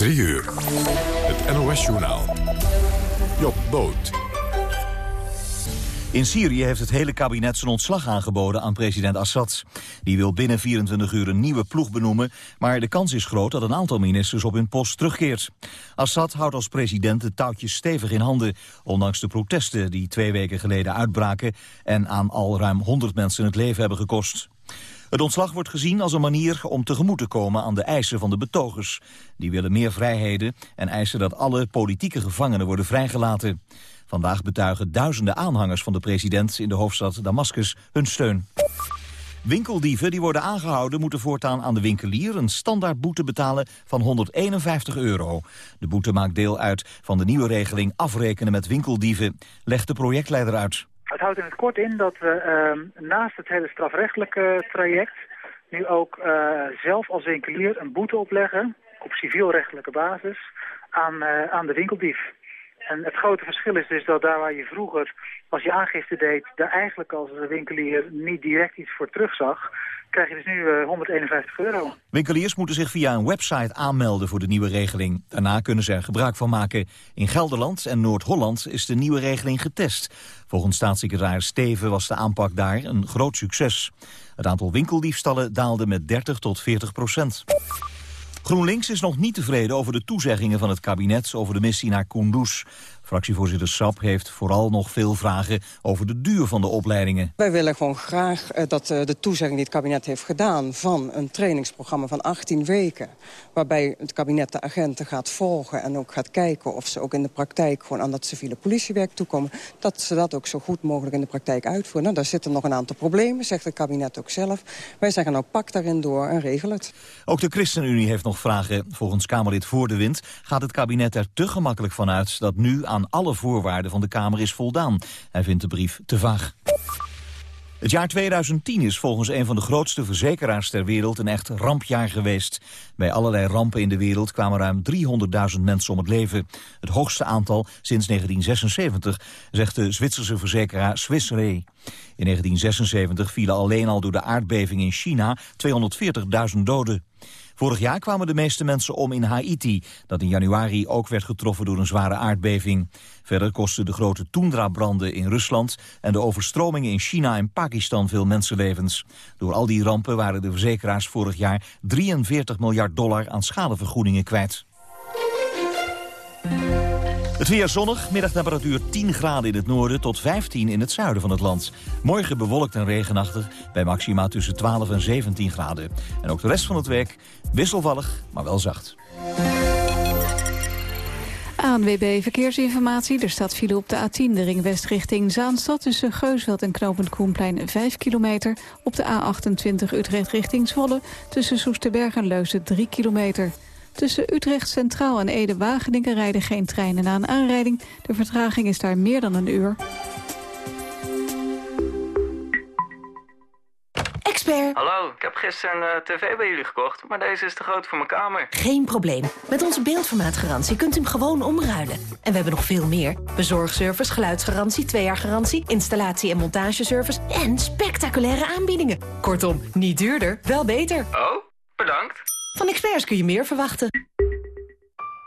3 uur. Het NOS-journaal. Job Boot. In Syrië heeft het hele kabinet zijn ontslag aangeboden aan president Assad. Die wil binnen 24 uur een nieuwe ploeg benoemen... maar de kans is groot dat een aantal ministers op hun post terugkeert. Assad houdt als president de touwtjes stevig in handen... ondanks de protesten die twee weken geleden uitbraken... en aan al ruim 100 mensen het leven hebben gekost. Het ontslag wordt gezien als een manier om tegemoet te komen aan de eisen van de betogers. Die willen meer vrijheden en eisen dat alle politieke gevangenen worden vrijgelaten. Vandaag betuigen duizenden aanhangers van de president in de hoofdstad Damascus hun steun. Winkeldieven die worden aangehouden moeten voortaan aan de winkelier een standaard boete betalen van 151 euro. De boete maakt deel uit van de nieuwe regeling afrekenen met winkeldieven, legt de projectleider uit. Het houdt in het kort in dat we uh, naast het hele strafrechtelijke traject nu ook uh, zelf als winkelier een boete opleggen op civielrechtelijke basis aan, uh, aan de winkeldief. En het grote verschil is dus dat daar waar je vroeger, als je aangifte deed, daar eigenlijk als winkelier niet direct iets voor terugzag, krijg je dus nu uh, 151 euro. Winkeliers moeten zich via een website aanmelden voor de nieuwe regeling. Daarna kunnen ze er gebruik van maken. In Gelderland en Noord-Holland is de nieuwe regeling getest. Volgens staatssecretaris Steven was de aanpak daar een groot succes. Het aantal winkeldiefstallen daalde met 30 tot 40 procent. GroenLinks is nog niet tevreden over de toezeggingen van het kabinet over de missie naar Kunduz. Fractievoorzitter Sap heeft vooral nog veel vragen over de duur van de opleidingen. Wij willen gewoon graag uh, dat uh, de toezegging die het kabinet heeft gedaan... van een trainingsprogramma van 18 weken... waarbij het kabinet de agenten gaat volgen en ook gaat kijken... of ze ook in de praktijk gewoon aan dat civiele politiewerk toekomen... dat ze dat ook zo goed mogelijk in de praktijk uitvoeren. Nou, daar zitten nog een aantal problemen, zegt het kabinet ook zelf. Wij zeggen nou, pak daarin door en regel het. Ook de ChristenUnie heeft nog vragen. Volgens Kamerlid Voor de Wind gaat het kabinet er te gemakkelijk van uit... dat nu aan alle voorwaarden van de Kamer is voldaan. Hij vindt de brief te vaag. Het jaar 2010 is volgens een van de grootste verzekeraars ter wereld een echt rampjaar geweest. Bij allerlei rampen in de wereld kwamen ruim 300.000 mensen om het leven. Het hoogste aantal sinds 1976, zegt de Zwitserse verzekeraar Swiss Re. In 1976 vielen alleen al door de aardbeving in China 240.000 doden. Vorig jaar kwamen de meeste mensen om in Haiti, dat in januari ook werd getroffen door een zware aardbeving. Verder kostten de grote toendra-branden in Rusland en de overstromingen in China en Pakistan veel mensenlevens. Door al die rampen waren de verzekeraars vorig jaar 43 miljard dollar aan schadevergoedingen kwijt. Het weer zonnig, middagtemperatuur 10 graden in het noorden tot 15 in het zuiden van het land. Morgen bewolkt en regenachtig bij maxima tussen 12 en 17 graden. En ook de rest van het week wisselvallig, maar wel zacht. ANWB Verkeersinformatie. Er staat file op de A10, de ring west richting Zaanstad... tussen Geusveld en Knopend Koenplein 5 kilometer. Op de A28 Utrecht richting Zwolle... tussen Soesterberg en Leusden 3 kilometer. Tussen Utrecht Centraal en Ede-Wageningen rijden geen treinen na een aanrijding. De vertraging is daar meer dan een uur. Expert. Hallo, ik heb gisteren een uh, tv bij jullie gekocht, maar deze is te groot voor mijn kamer. Geen probleem. Met onze beeldformaatgarantie kunt u hem gewoon omruilen. En we hebben nog veel meer. Bezorgservice, geluidsgarantie, twee jaar garantie, installatie- en montageservice en spectaculaire aanbiedingen. Kortom, niet duurder, wel beter. Oh, bedankt. Van experts kun je meer verwachten.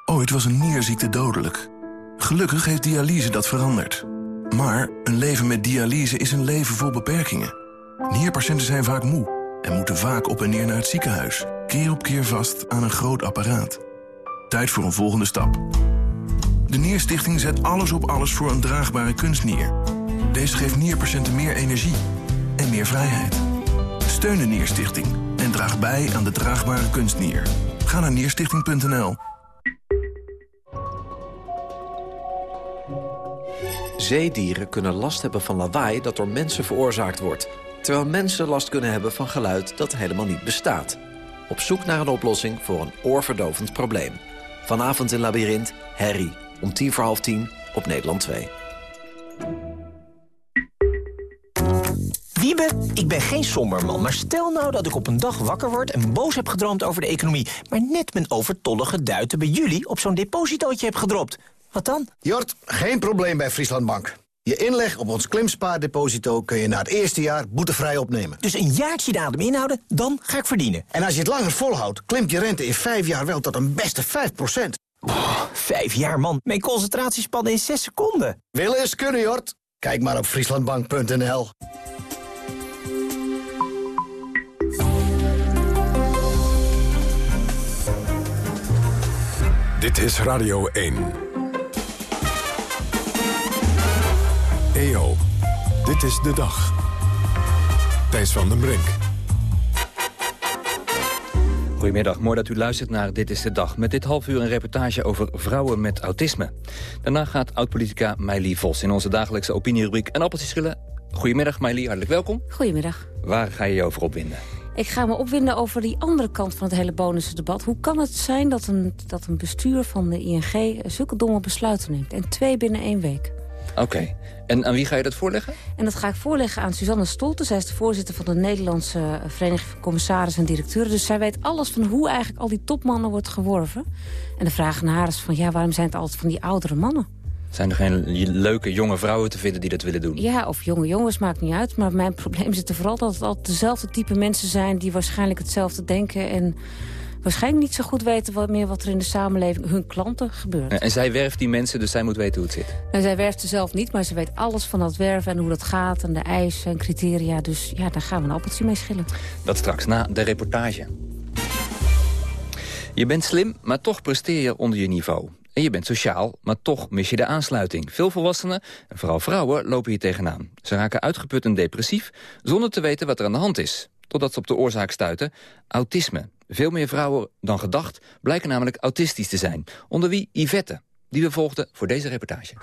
Ooit was een nierziekte dodelijk. Gelukkig heeft dialyse dat veranderd. Maar een leven met dialyse is een leven vol beperkingen. Nierpatiënten zijn vaak moe en moeten vaak op en neer naar het ziekenhuis. Keer op keer vast aan een groot apparaat. Tijd voor een volgende stap. De Nierstichting zet alles op alles voor een draagbare kunstnier. Deze geeft nierpatiënten meer energie en meer vrijheid. Steun de Nierstichting en draag bij aan de draagbare kunstnier. Ga naar nierstichting.nl. Zeedieren kunnen last hebben van lawaai dat door mensen veroorzaakt wordt... terwijl mensen last kunnen hebben van geluid dat helemaal niet bestaat. Op zoek naar een oplossing voor een oorverdovend probleem. Vanavond in Labyrinth, Harry, om tien voor half tien op Nederland 2. Wiebe, ik ben geen somber man, maar stel nou dat ik op een dag wakker word... en boos heb gedroomd over de economie... maar net mijn overtollige duiten bij jullie op zo'n depositootje heb gedropt. Wat dan? Jort, geen probleem bij Frieslandbank. Je inleg op ons klimspaardeposito kun je na het eerste jaar boetevrij opnemen. Dus een jaartje de adem inhouden, dan ga ik verdienen. En als je het langer volhoudt, klimt je rente in vijf jaar wel tot een beste 5% vijf jaar, man. Mijn concentratiespannen in zes seconden. Willen is kunnen, Jort. Kijk maar op frieslandbank.nl. Dit is Radio 1. EO, dit is de dag. Thijs van den Brink. Goedemiddag, mooi dat u luistert naar Dit is de Dag. Met dit half uur een reportage over vrouwen met autisme. Daarna gaat oud-politica Meili Vos in onze dagelijkse opinierubriek een appeltje schillen. Goedemiddag Meili, hartelijk welkom. Goedemiddag. Waar ga je je over opwinden? Ik ga me opwinden over die andere kant van het hele bonusdebat. Hoe kan het zijn dat een, dat een bestuur van de ING zulke domme besluiten neemt? En twee binnen één week. Oké. En aan wie ga je dat voorleggen? En dat ga ik voorleggen aan Suzanne Stolte. Zij is de voorzitter van de Nederlandse Vereniging van Commissarissen en Directeuren. Dus zij weet alles van hoe eigenlijk al die topmannen wordt geworven. En de vraag naar haar is van, ja, waarom zijn het altijd van die oudere mannen? Zijn er geen leuke jonge vrouwen te vinden die dat willen doen? Ja, of jonge jongens, maakt niet uit. Maar mijn probleem zit er vooral dat het altijd dezelfde type mensen zijn... die waarschijnlijk hetzelfde denken en waarschijnlijk niet zo goed weten wat meer wat er in de samenleving hun klanten gebeurt. En zij werft die mensen, dus zij moet weten hoe het zit? En zij werft ze zelf niet, maar ze weet alles van dat werven en hoe dat gaat en de eisen en criteria. Dus ja, daar gaan we een appeltje mee schillen. Dat straks na de reportage. Je bent slim, maar toch presteer je onder je niveau. En je bent sociaal, maar toch mis je de aansluiting. Veel volwassenen, en vooral vrouwen, lopen hier tegenaan. Ze raken uitgeput en depressief, zonder te weten wat er aan de hand is. Totdat ze op de oorzaak stuiten, autisme. Veel meer vrouwen dan gedacht blijken namelijk autistisch te zijn. Onder wie Yvette, die we volgden voor deze reportage.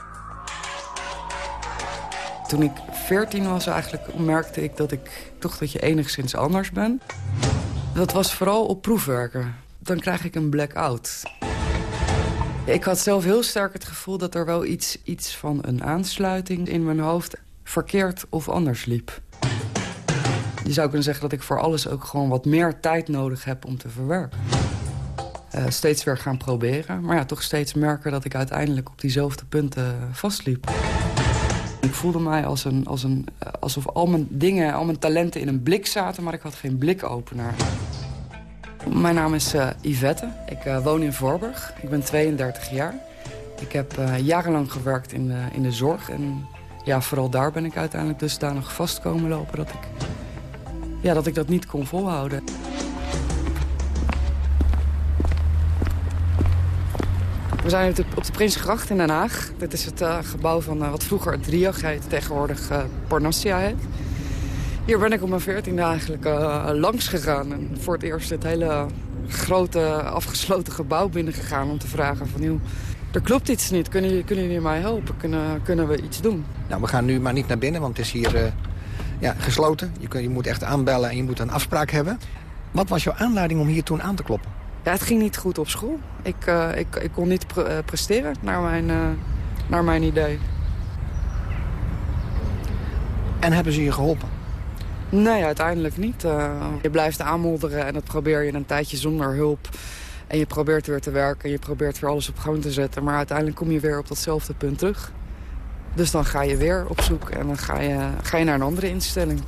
Toen ik 14 was eigenlijk merkte ik dat ik toch dat je enigszins anders ben. Dat was vooral op proefwerken. Dan krijg ik een blackout. Ik had zelf heel sterk het gevoel dat er wel iets, iets van een aansluiting in mijn hoofd verkeerd of anders liep. Je zou kunnen zeggen dat ik voor alles ook gewoon wat meer tijd nodig heb om te verwerken. Uh, steeds weer gaan proberen, maar ja, toch steeds merken dat ik uiteindelijk op diezelfde punten vastliep. Ik voelde mij als een, als een, eh, alsof al mijn dingen, al mijn talenten in een blik zaten, maar ik had geen blikopener. Mijn naam is uh, Yvette. Ik woon in Voorburg. Ik ben 32 jaar. Ik heb jarenlang gewerkt in de, in de zorg. En ja, vooral daar ben ik uiteindelijk dus nog vast komen lopen... dat ik, ja, dat, ik dat niet kon volhouden. We zijn op de Prinsgracht in Den Haag. Dit is het gebouw van wat vroeger het Riog heet, tegenwoordig Pornossia heet. Hier ben ik op mijn veertiende eigenlijk uh, langs gegaan. En voor het eerst het hele grote afgesloten gebouw binnengegaan om te vragen van... Joh, er klopt iets niet, kunnen, kunnen jullie mij helpen? Kunnen, kunnen we iets doen? Nou, we gaan nu maar niet naar binnen, want het is hier uh, ja, gesloten. Je, kun, je moet echt aanbellen en je moet een afspraak hebben. Wat was jouw aanleiding om hier toen aan te kloppen? Ja, het ging niet goed op school. Ik, uh, ik, ik kon niet pre presteren naar mijn, naar mijn idee. En hebben ze je geholpen? Nee, uiteindelijk niet. Je blijft aanmodderen en dat probeer je een tijdje zonder hulp. En je probeert weer te werken, je probeert weer alles op gang te zetten. Maar uiteindelijk kom je weer op datzelfde punt terug. Dus dan ga je weer op zoek en dan ga je, ga je naar een andere instelling.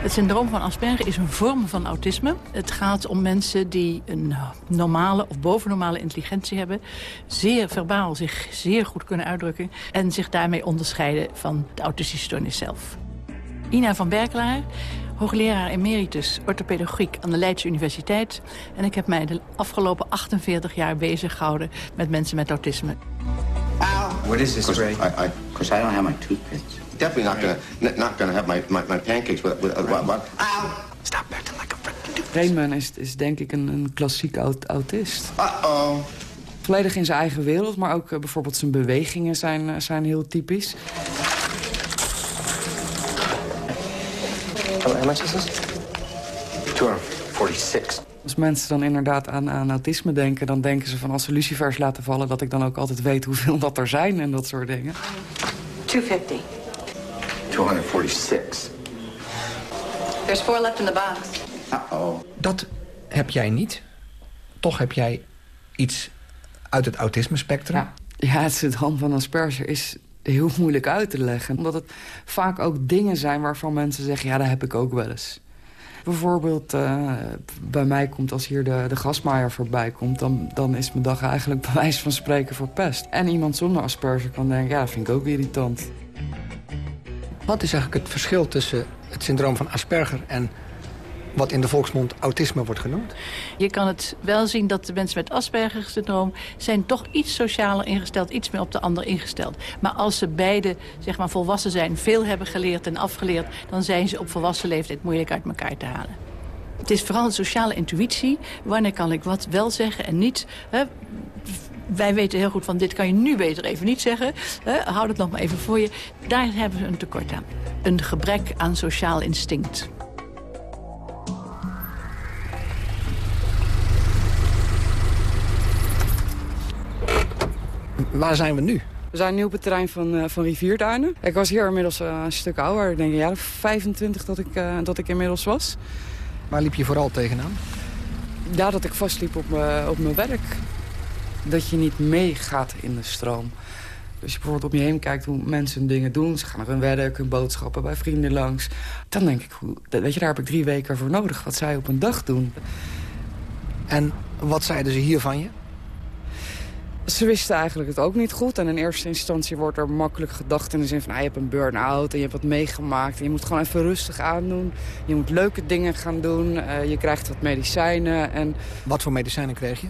Het syndroom van Asperger is een vorm van autisme. Het gaat om mensen die een normale of bovennormale intelligentie hebben. Zeer verbaal zich zeer goed kunnen uitdrukken. En zich daarmee onderscheiden van de autistische stoornis zelf. Ina van Berkelaar, hoogleraar emeritus orthopedagogiek aan de Leidse Universiteit. En ik heb mij de afgelopen 48 jaar bezig gehouden met mensen met autisme. What is this, Ray? Because I, I, don't have my toothpicks. Definitely not gonna not gonna have my, my, my pancakes with, with, with what? Stop acting like a freaking Raymond is, is denk ik een, een klassiek aut autist. Uh-oh. Volledig in zijn eigen wereld, maar ook uh, bijvoorbeeld zijn bewegingen zijn, uh, zijn heel typisch. How much is this? 246. Als mensen dan inderdaad aan, aan autisme denken... dan denken ze van als ze lucifers laten vallen... dat ik dan ook altijd weet hoeveel dat er zijn en dat soort dingen. 250. 246. There's four left in the box. Uh-oh. Dat heb jij niet. Toch heb jij iets uit het autisme-spectrum. Ja. ja, het syndroom van Asperger is heel moeilijk uit te leggen. Omdat het vaak ook dingen zijn waarvan mensen zeggen... ja, dat heb ik ook wel eens. Bijvoorbeeld, uh, bij mij komt als hier de, de gasmaaier voorbij komt... Dan, dan is mijn dag eigenlijk bij wijze van spreken verpest. En iemand zonder Asperger kan denken, ja, dat vind ik ook irritant. Wat is eigenlijk het verschil tussen het syndroom van Asperger... en wat in de volksmond autisme wordt genoemd? Je kan het wel zien dat de mensen met Asperger-syndroom... zijn toch iets socialer ingesteld, iets meer op de ander ingesteld. Maar als ze beide zeg maar, volwassen zijn, veel hebben geleerd en afgeleerd... dan zijn ze op volwassen leeftijd moeilijk uit elkaar te halen. Het is vooral een sociale intuïtie. Wanneer kan ik wat wel zeggen en niet... Hè? wij weten heel goed van dit kan je nu beter even niet zeggen. Hè? Houd het nog maar even voor je. Daar hebben we een tekort aan. Een gebrek aan sociaal instinct. Waar zijn we nu? We zijn nu op het terrein van, uh, van Rivierduinen. Ik was hier inmiddels uh, een stuk ouder. Ik denk een jaar of 25 dat ik, uh, dat ik inmiddels was. Waar liep je vooral tegenaan? Ja, dat ik vastliep op, op mijn werk. Dat je niet meegaat in de stroom. Als je bijvoorbeeld om je heen kijkt hoe mensen dingen doen. Ze gaan naar hun werk, hun boodschappen, bij vrienden langs. Dan denk ik, weet je, daar heb ik drie weken voor nodig. Wat zij op een dag doen. En wat zeiden ze hier van je? Ze wisten eigenlijk het ook niet goed. En in eerste instantie wordt er makkelijk gedacht in de zin van... Ah, je hebt een burn-out en je hebt wat meegemaakt. En je moet gewoon even rustig aandoen. Je moet leuke dingen gaan doen. Uh, je krijgt wat medicijnen. En... Wat voor medicijnen kreeg je?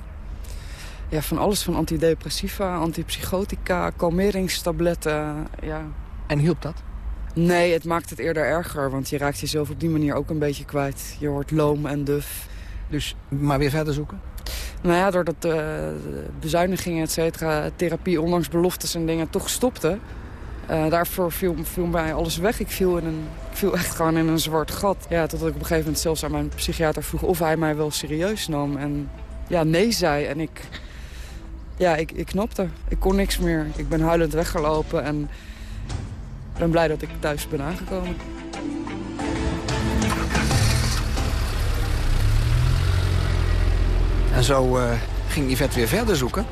Ja, van alles. Van antidepressiva, antipsychotica, kalmeringstabletten. Ja. En hielp dat? Nee, het maakt het eerder erger. Want je raakt jezelf op die manier ook een beetje kwijt. Je wordt loom en duf. Dus maar weer verder zoeken? Nou ja, doordat de bezuinigingen, et cetera, therapie, ondanks beloftes en dingen, toch stopte. Uh, daarvoor viel, viel mij alles weg. Ik viel, in een, ik viel echt gewoon in een zwart gat. Ja, totdat ik op een gegeven moment zelfs aan mijn psychiater vroeg of hij mij wel serieus nam. En ja, nee zei. En ik, ja, ik, ik knopte. Ik kon niks meer. Ik ben huilend weggelopen en ben blij dat ik thuis ben aangekomen. En zo uh, ging Yvette weer verder zoeken.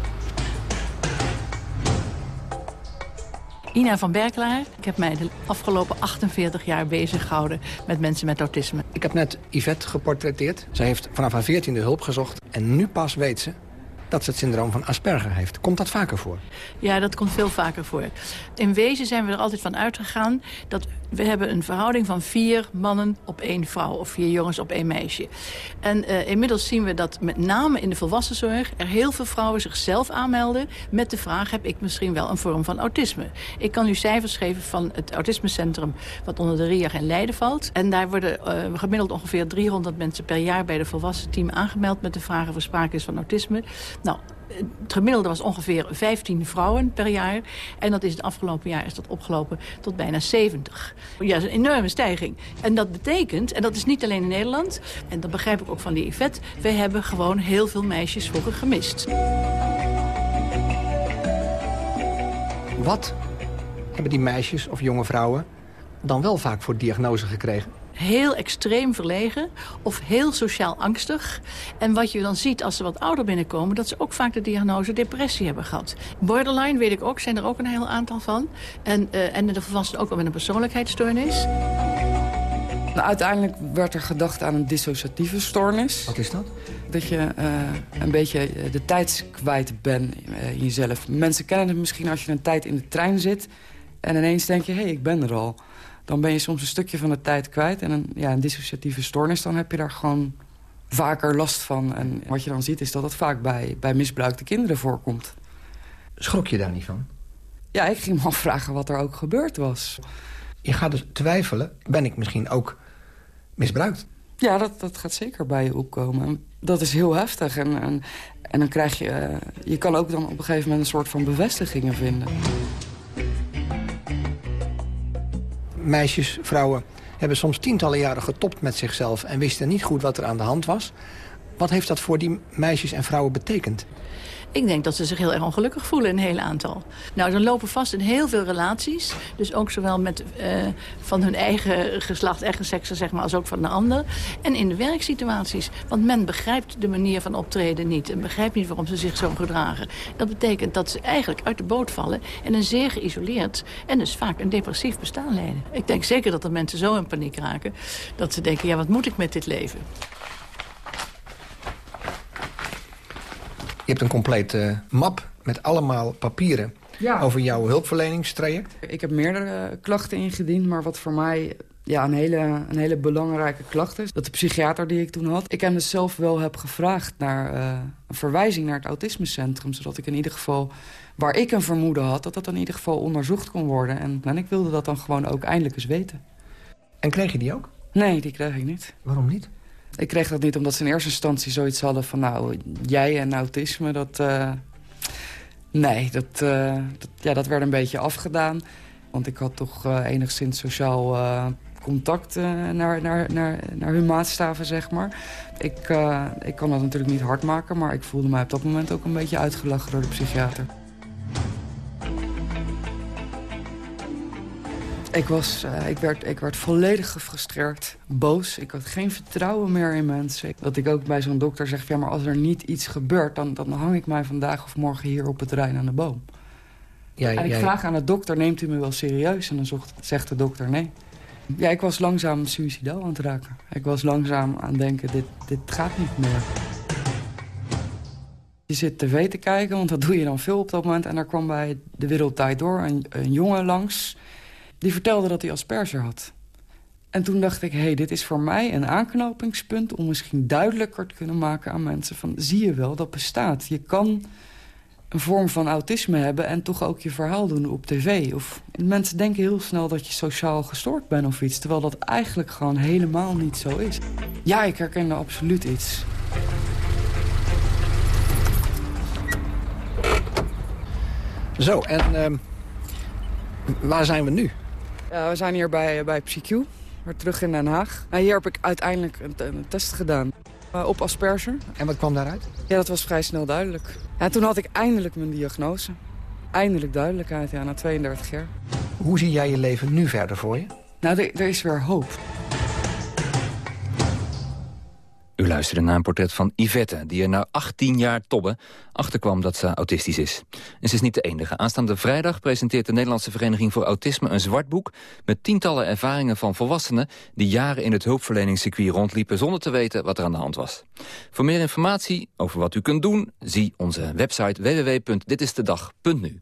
Ina van Berklaar. Ik heb mij de afgelopen 48 jaar bezig gehouden met mensen met autisme. Ik heb net Yvette geportretteerd. Zij heeft vanaf haar 14e hulp gezocht. En nu pas weet ze dat ze het syndroom van Asperger heeft. Komt dat vaker voor? Ja, dat komt veel vaker voor. In wezen zijn we er altijd van uitgegaan dat we hebben een verhouding van vier mannen op één vrouw... of vier jongens op één meisje. En uh, inmiddels zien we dat met name in de volwassenzorg... er heel veel vrouwen zichzelf aanmelden met de vraag... heb ik misschien wel een vorm van autisme? Ik kan u cijfers geven van het autismecentrum... wat onder de RIAG in Leiden valt. En daar worden uh, gemiddeld ongeveer 300 mensen per jaar... bij de volwassen team aangemeld met de vraag of er sprake is van autisme. Nou, het gemiddelde was ongeveer 15 vrouwen per jaar. En dat is het afgelopen jaar is dat opgelopen tot bijna 70. Ja, dat is een enorme stijging. En dat betekent, en dat is niet alleen in Nederland... en dat begrijp ik ook van die Yvette... wij hebben gewoon heel veel meisjes vroeger gemist. Wat hebben die meisjes of jonge vrouwen dan wel vaak voor diagnose gekregen? Heel extreem verlegen of heel sociaal angstig. En wat je dan ziet als ze wat ouder binnenkomen... dat ze ook vaak de diagnose depressie hebben gehad. Borderline, weet ik ook, zijn er ook een heel aantal van. En, uh, en de volwassenen ook wel met een persoonlijkheidsstoornis. Nou, uiteindelijk werd er gedacht aan een dissociatieve stoornis. Wat is dat? Dat je uh, een beetje de tijd kwijt bent uh, in jezelf. Mensen kennen het misschien als je een tijd in de trein zit... en ineens denk je, hé, hey, ik ben er al dan ben je soms een stukje van de tijd kwijt. En een, ja, een dissociatieve stoornis, dan heb je daar gewoon vaker last van. En wat je dan ziet is dat dat vaak bij, bij misbruikte kinderen voorkomt. Schrok je daar niet van? Ja, ik ging me afvragen wat er ook gebeurd was. Je gaat dus twijfelen, ben ik misschien ook misbruikt? Ja, dat, dat gaat zeker bij je opkomen. Dat is heel heftig. En, en, en dan krijg je... Uh, je kan ook dan op een gegeven moment een soort van bevestigingen vinden. Meisjes, vrouwen hebben soms tientallen jaren getopt met zichzelf... en wisten niet goed wat er aan de hand was. Wat heeft dat voor die meisjes en vrouwen betekend? Ik denk dat ze zich heel erg ongelukkig voelen, een heel aantal. Nou, dan lopen vast in heel veel relaties. Dus ook zowel met, uh, van hun eigen geslacht, eigen seksen, zeg maar, als ook van de ander. En in de werksituaties. Want men begrijpt de manier van optreden niet. En begrijpt niet waarom ze zich zo gedragen. Dat betekent dat ze eigenlijk uit de boot vallen... en een zeer geïsoleerd en dus vaak een depressief bestaan leiden. Ik denk zeker dat er mensen zo in paniek raken... dat ze denken, ja, wat moet ik met dit leven? Je hebt een complete map met allemaal papieren over jouw hulpverleningstraject. Ik heb meerdere klachten ingediend, maar wat voor mij ja, een, hele, een hele belangrijke klacht is... dat de psychiater die ik toen had... ik hem dus zelf wel heb gevraagd naar uh, een verwijzing naar het autismecentrum... zodat ik in ieder geval, waar ik een vermoeden had... dat dat in ieder geval onderzocht kon worden. En, en ik wilde dat dan gewoon ook eindelijk eens weten. En kreeg je die ook? Nee, die kreeg ik niet. Waarom niet? Ik kreeg dat niet omdat ze in eerste instantie zoiets hadden van... nou, jij en autisme, dat... Uh, nee, dat, uh, dat, ja, dat werd een beetje afgedaan. Want ik had toch uh, enigszins sociaal contact naar, naar, naar, naar hun maatstaven, zeg maar. Ik, ik kan dat natuurlijk niet hard maken... maar ik voelde mij op dat moment ook een beetje uitgelachen door de psychiater. Ik, was, uh, ik, werd, ik werd volledig gefrustreerd, boos. Ik had geen vertrouwen meer in mensen. Dat ik ook bij zo'n dokter zeg, ja, maar als er niet iets gebeurt... Dan, dan hang ik mij vandaag of morgen hier op het terrein aan de boom. Ja, en ik vraag aan de dokter, neemt u me wel serieus? En dan zocht, zegt de dokter nee. Ja, ik was langzaam suicidaal aan het raken. Ik was langzaam aan het denken, dit, dit gaat niet meer. Je zit tv te kijken, want dat doe je dan veel op dat moment. En daar kwam bij De Wereld Door een, een jongen langs die vertelde dat hij Asperger had. En toen dacht ik, hé, hey, dit is voor mij een aanknopingspunt... om misschien duidelijker te kunnen maken aan mensen van... zie je wel, dat bestaat. Je kan een vorm van autisme hebben en toch ook je verhaal doen op tv. Of mensen denken heel snel dat je sociaal gestoord bent of iets... terwijl dat eigenlijk gewoon helemaal niet zo is. Ja, ik herkende absoluut iets. Zo, en uh, waar zijn we nu? Ja, we zijn hier bij, bij PsyQ, weer terug in Den Haag. En hier heb ik uiteindelijk een, een test gedaan uh, op Asperger. En wat kwam daaruit? Ja, dat was vrij snel duidelijk. En toen had ik eindelijk mijn diagnose. Eindelijk duidelijkheid, ja, na 32 jaar. Hoe zie jij je leven nu verder voor je? Nou, er, er is weer hoop. U luisterde naar een portret van Yvette, die er na 18 jaar tobben achterkwam dat ze autistisch is. En ze is niet de enige. Aanstaande vrijdag presenteert de Nederlandse Vereniging voor Autisme een zwart boek met tientallen ervaringen van volwassenen die jaren in het hulpverleningscircuit rondliepen zonder te weten wat er aan de hand was. Voor meer informatie over wat u kunt doen, zie onze website www.ditistedag.nu.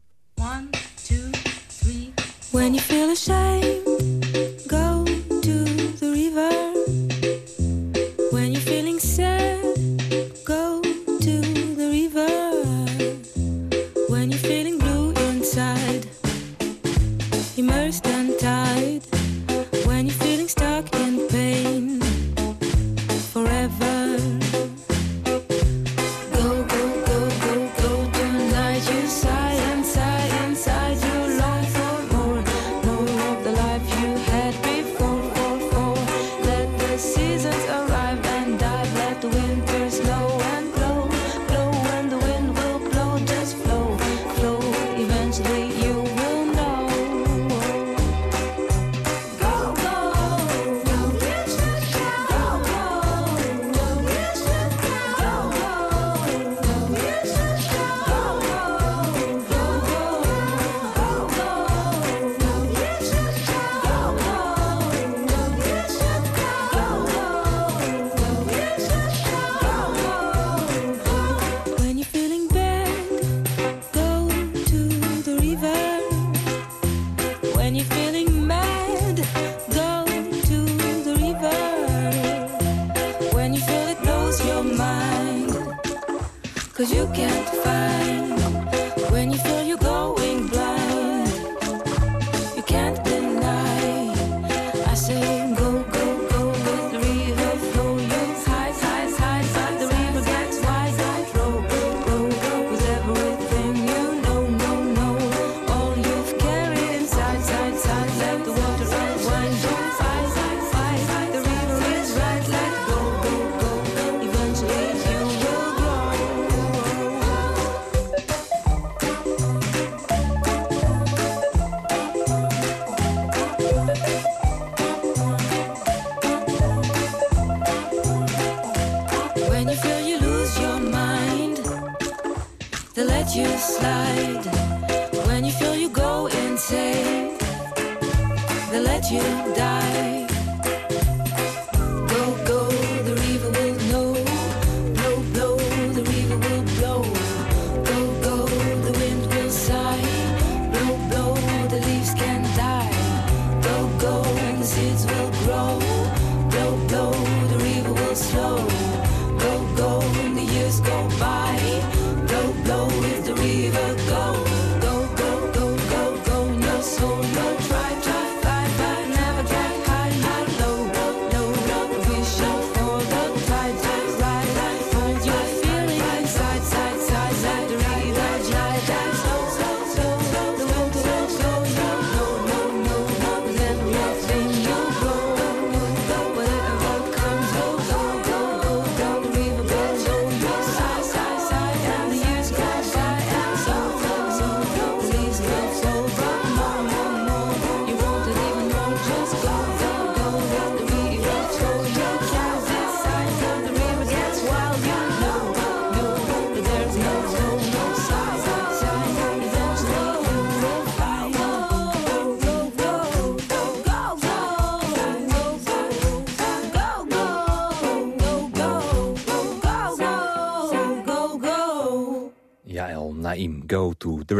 When you feel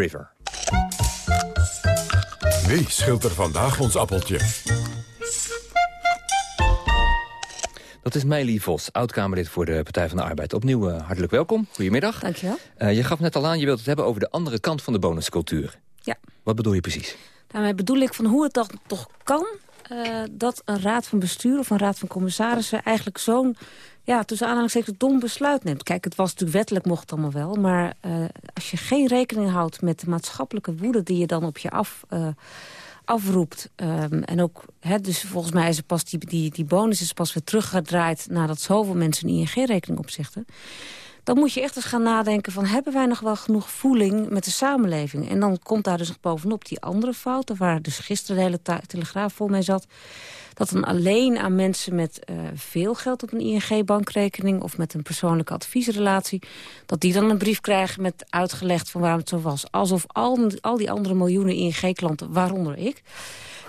River. Wie schilt er vandaag ons appeltje? Dat is Meili Vos, oud-Kamerlid voor de Partij van de Arbeid. Opnieuw eh, hartelijk welkom. Goedemiddag. Dankjewel. Uh, je gaf net al aan, je wilt het hebben over de andere kant van de bonuscultuur. Ja. Wat bedoel je precies? Daarmee bedoel ik van hoe het toch, toch kan... eh, dat een raad van bestuur of een raad van commissarissen... eigenlijk zo'n, ja, tussen aanhalingstekens dom besluit neemt. Kijk, het was natuurlijk wettelijk, mocht het allemaal wel. Maar eh, als je geen rekening houdt met de maatschappelijke woede... die je dan op je af... eh, afroept. ehm, en ook, hè, dus volgens mij is er pas die, die, die bonus is pas weer teruggedraaid... nadat zoveel mensen een ING-rekening opzichten. Dan moet je echt eens gaan nadenken van... hebben wij nog wel genoeg voeling met de samenleving? En dan komt daar dus nog bovenop die andere fouten... waar dus gisteren de hele Telegraaf vol mee zat... dat dan alleen aan mensen met eh, veel geld op een ING-bankrekening... of met een persoonlijke adviesrelatie... dat die dan een brief krijgen met uitgelegd van waarom het zo was. Alsof al, al die andere miljoenen ING-klanten, waaronder ik...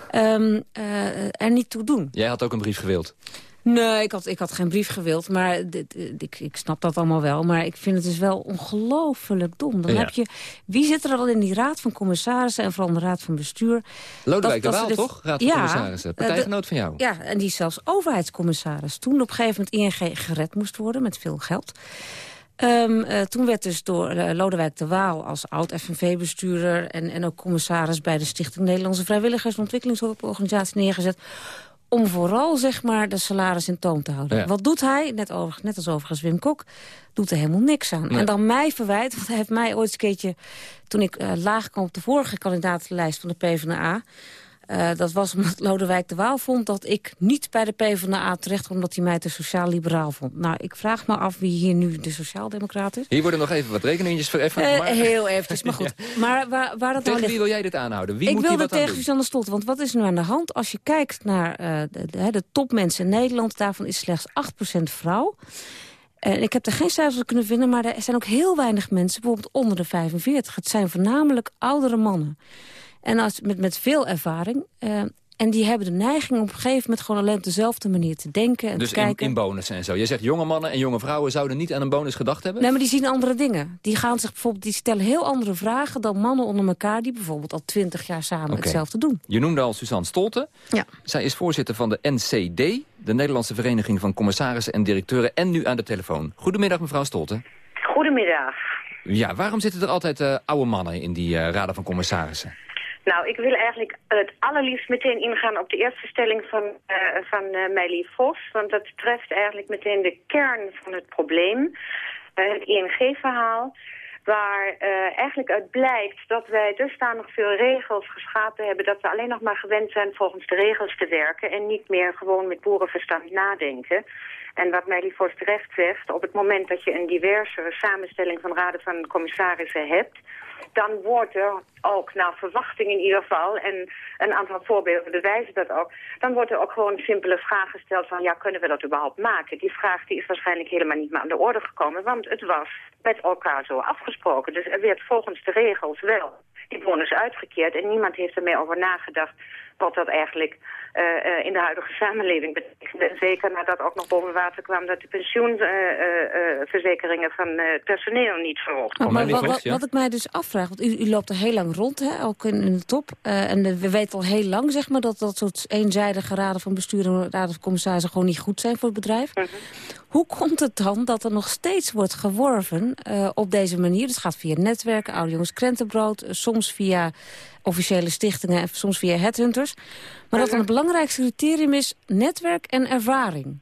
ehm, eh, er niet toe doen. Jij had ook een brief gewild. Nee, ik had, ik had geen brief gewild, maar dit- ik, ik snap dat allemaal wel. Maar ik vind het dus wel ongelooflijk dom. Dan Ja. heb je, wie zit er al in die raad van commissarissen en vooral de raad van bestuur? Lodewijk Dat- de Waal, dit- toch? Raad van commissarissen. eh, Partijgenoot de- van jou. Ja, en die is zelfs overheidscommissaris. Toen op een gegeven moment ING gered moest worden met veel geld. Ehm, eh, toen werd dus door eh, Lodewijk de Waal als oud-FNV-bestuurder... En, en ook commissaris bij de Stichting Nederlandse Vrijwilligers... en Ontwikkelingsorganisatie neergezet om vooral zeg maar, de salaris in toom te houden. Ja. Wat doet hij? Net, over, net als overigens Wim Kok, doet er helemaal niks aan. Nee. En dan mij verwijt, want hij heeft mij ooit een keertje... toen ik eh, laag kwam op de vorige kandidatenlijst van de PvdA... eh, dat was omdat Lodewijk de Waal vond dat ik niet bij de PvdA terecht kwam... omdat hij mij te sociaal-liberaal vond. Nou, ik vraag me af wie hier nu de sociaaldemocraat is. Hier worden nog even wat rekeningetjes vereffend. Eh, maar... heel eventjes, maar goed. Maar waar, waar dat Tegen nou wie wil jij dit aanhouden? Wie ik moet wilde tegen? Suzanne Stolt, want wat is nu aan de hand? Als je kijkt naar eh, de, de, topmensen in Nederland, daarvan is slechts 8% vrouw. En ik heb er geen cijfers op kunnen vinden, maar er zijn ook heel weinig mensen, bijvoorbeeld onder de 45. Het zijn voornamelijk oudere mannen. En als, met, met veel ervaring. eh, en die hebben de neiging op een gegeven moment gewoon alleen op dezelfde manier te denken en Dus te in, kijken. in bonussen en zo. Je zegt jonge mannen en jonge vrouwen zouden niet aan een bonus gedacht hebben? Nee, maar die zien andere dingen. Die gaan zich bijvoorbeeld, die stellen heel andere vragen dan mannen onder elkaar die bijvoorbeeld al twintig jaar samen hetzelfde doen. Je noemde al Suzanne Stolte. Ja. Zij is voorzitter van de NCD, de Nederlandse Vereniging van Commissarissen en Directeuren, en nu aan de telefoon. Goedemiddag, mevrouw Stolte. Goedemiddag. Ja, waarom zitten er altijd eh, oude mannen in die eh, raden van commissarissen? Nou, ik wil eigenlijk het allerliefst meteen ingaan op de eerste stelling van, eh van Meili Vos. Want dat treft eigenlijk meteen de kern van het probleem. Eh, het ING-verhaal. Waar eigenlijk uit blijkt dat wij dusdanig veel regels geschapen hebben... dat we alleen nog maar gewend zijn volgens de regels te werken... en niet meer gewoon met boerenverstand nadenken. En wat Meili Vos terecht zegt, op het moment dat je een diversere samenstelling van raden van commissarissen hebt dan wordt er ook naar verwachting in ieder geval, en een aantal voorbeelden bewijzen dat ook, dan wordt er ook gewoon een simpele vraag gesteld van, ja, kunnen we dat überhaupt maken? Die vraag die is waarschijnlijk helemaal niet meer aan de orde gekomen, want het was met elkaar zo afgesproken. Dus er werd volgens de regels wel die bonus uitgekeerd en niemand heeft er meer over nagedacht wat dat eigenlijk in de huidige samenleving betekent. En zeker nadat ook nog boven water kwam dat de pensioenverzekeringen uh, van personeel niet verhoogd oh, maar wat, wat, wat, ik mij dus afvraag, want u, u loopt er heel lang rond, hè, ook in, in de top. en we weten al heel lang zeg maar, dat dat soort eenzijdige raden van bestuur en raden van commissarissen gewoon niet goed zijn voor het bedrijf. -huh. Hoe komt het dan dat er nog steeds wordt geworven uh, op deze manier? Het gaat via netwerken, oude jongens krentenbrood, soms via officiële stichtingen en soms via headhunters. Maar dat dan het belangrijkste criterium is netwerk en ervaring.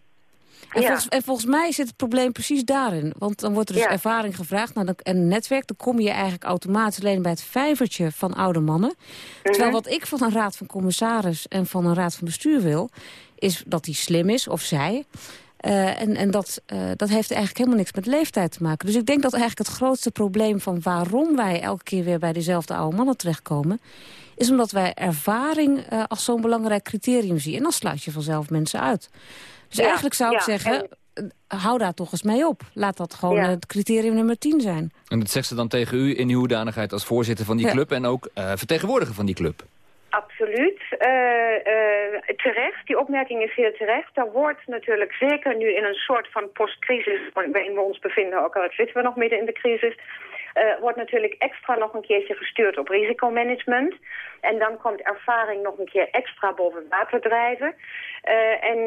En, ja. volgens, en, volgens, mij zit het probleem precies daarin. Want dan wordt er dus ja. ervaring gevraagd nou, en een netwerk. Dan kom je eigenlijk automatisch alleen bij het vijvertje van oude mannen. Mm -hmm. Terwijl wat ik van een raad van commissaris en van een raad van bestuur wil... is dat hij slim is, of zij... Uh, en en dat, uh, dat heeft eigenlijk helemaal niks met leeftijd te maken. Dus ik denk dat eigenlijk het grootste probleem van waarom wij elke keer weer bij dezelfde oude mannen terechtkomen... is omdat wij ervaring uh, als zo'n belangrijk criterium zien. En dan sluit je vanzelf mensen uit. Dus ja, eigenlijk zou ik zeggen, en... hou daar toch eens mee op. Laat dat gewoon ja. het criterium nummer 10 zijn. En dat zegt ze dan tegen u in uw hoedanigheid als voorzitter van die club... en ook vertegenwoordiger van die club? Absoluut. Uh, uh, terecht. Die opmerking is heel terecht. Daar wordt natuurlijk zeker nu in een soort van postcrisis... waarin we ons bevinden, ook al zitten we nog midden in de crisis... Uh, wordt natuurlijk extra nog een keertje gestuurd op risicomanagement. En dan komt ervaring nog een keer extra boven water drijven. En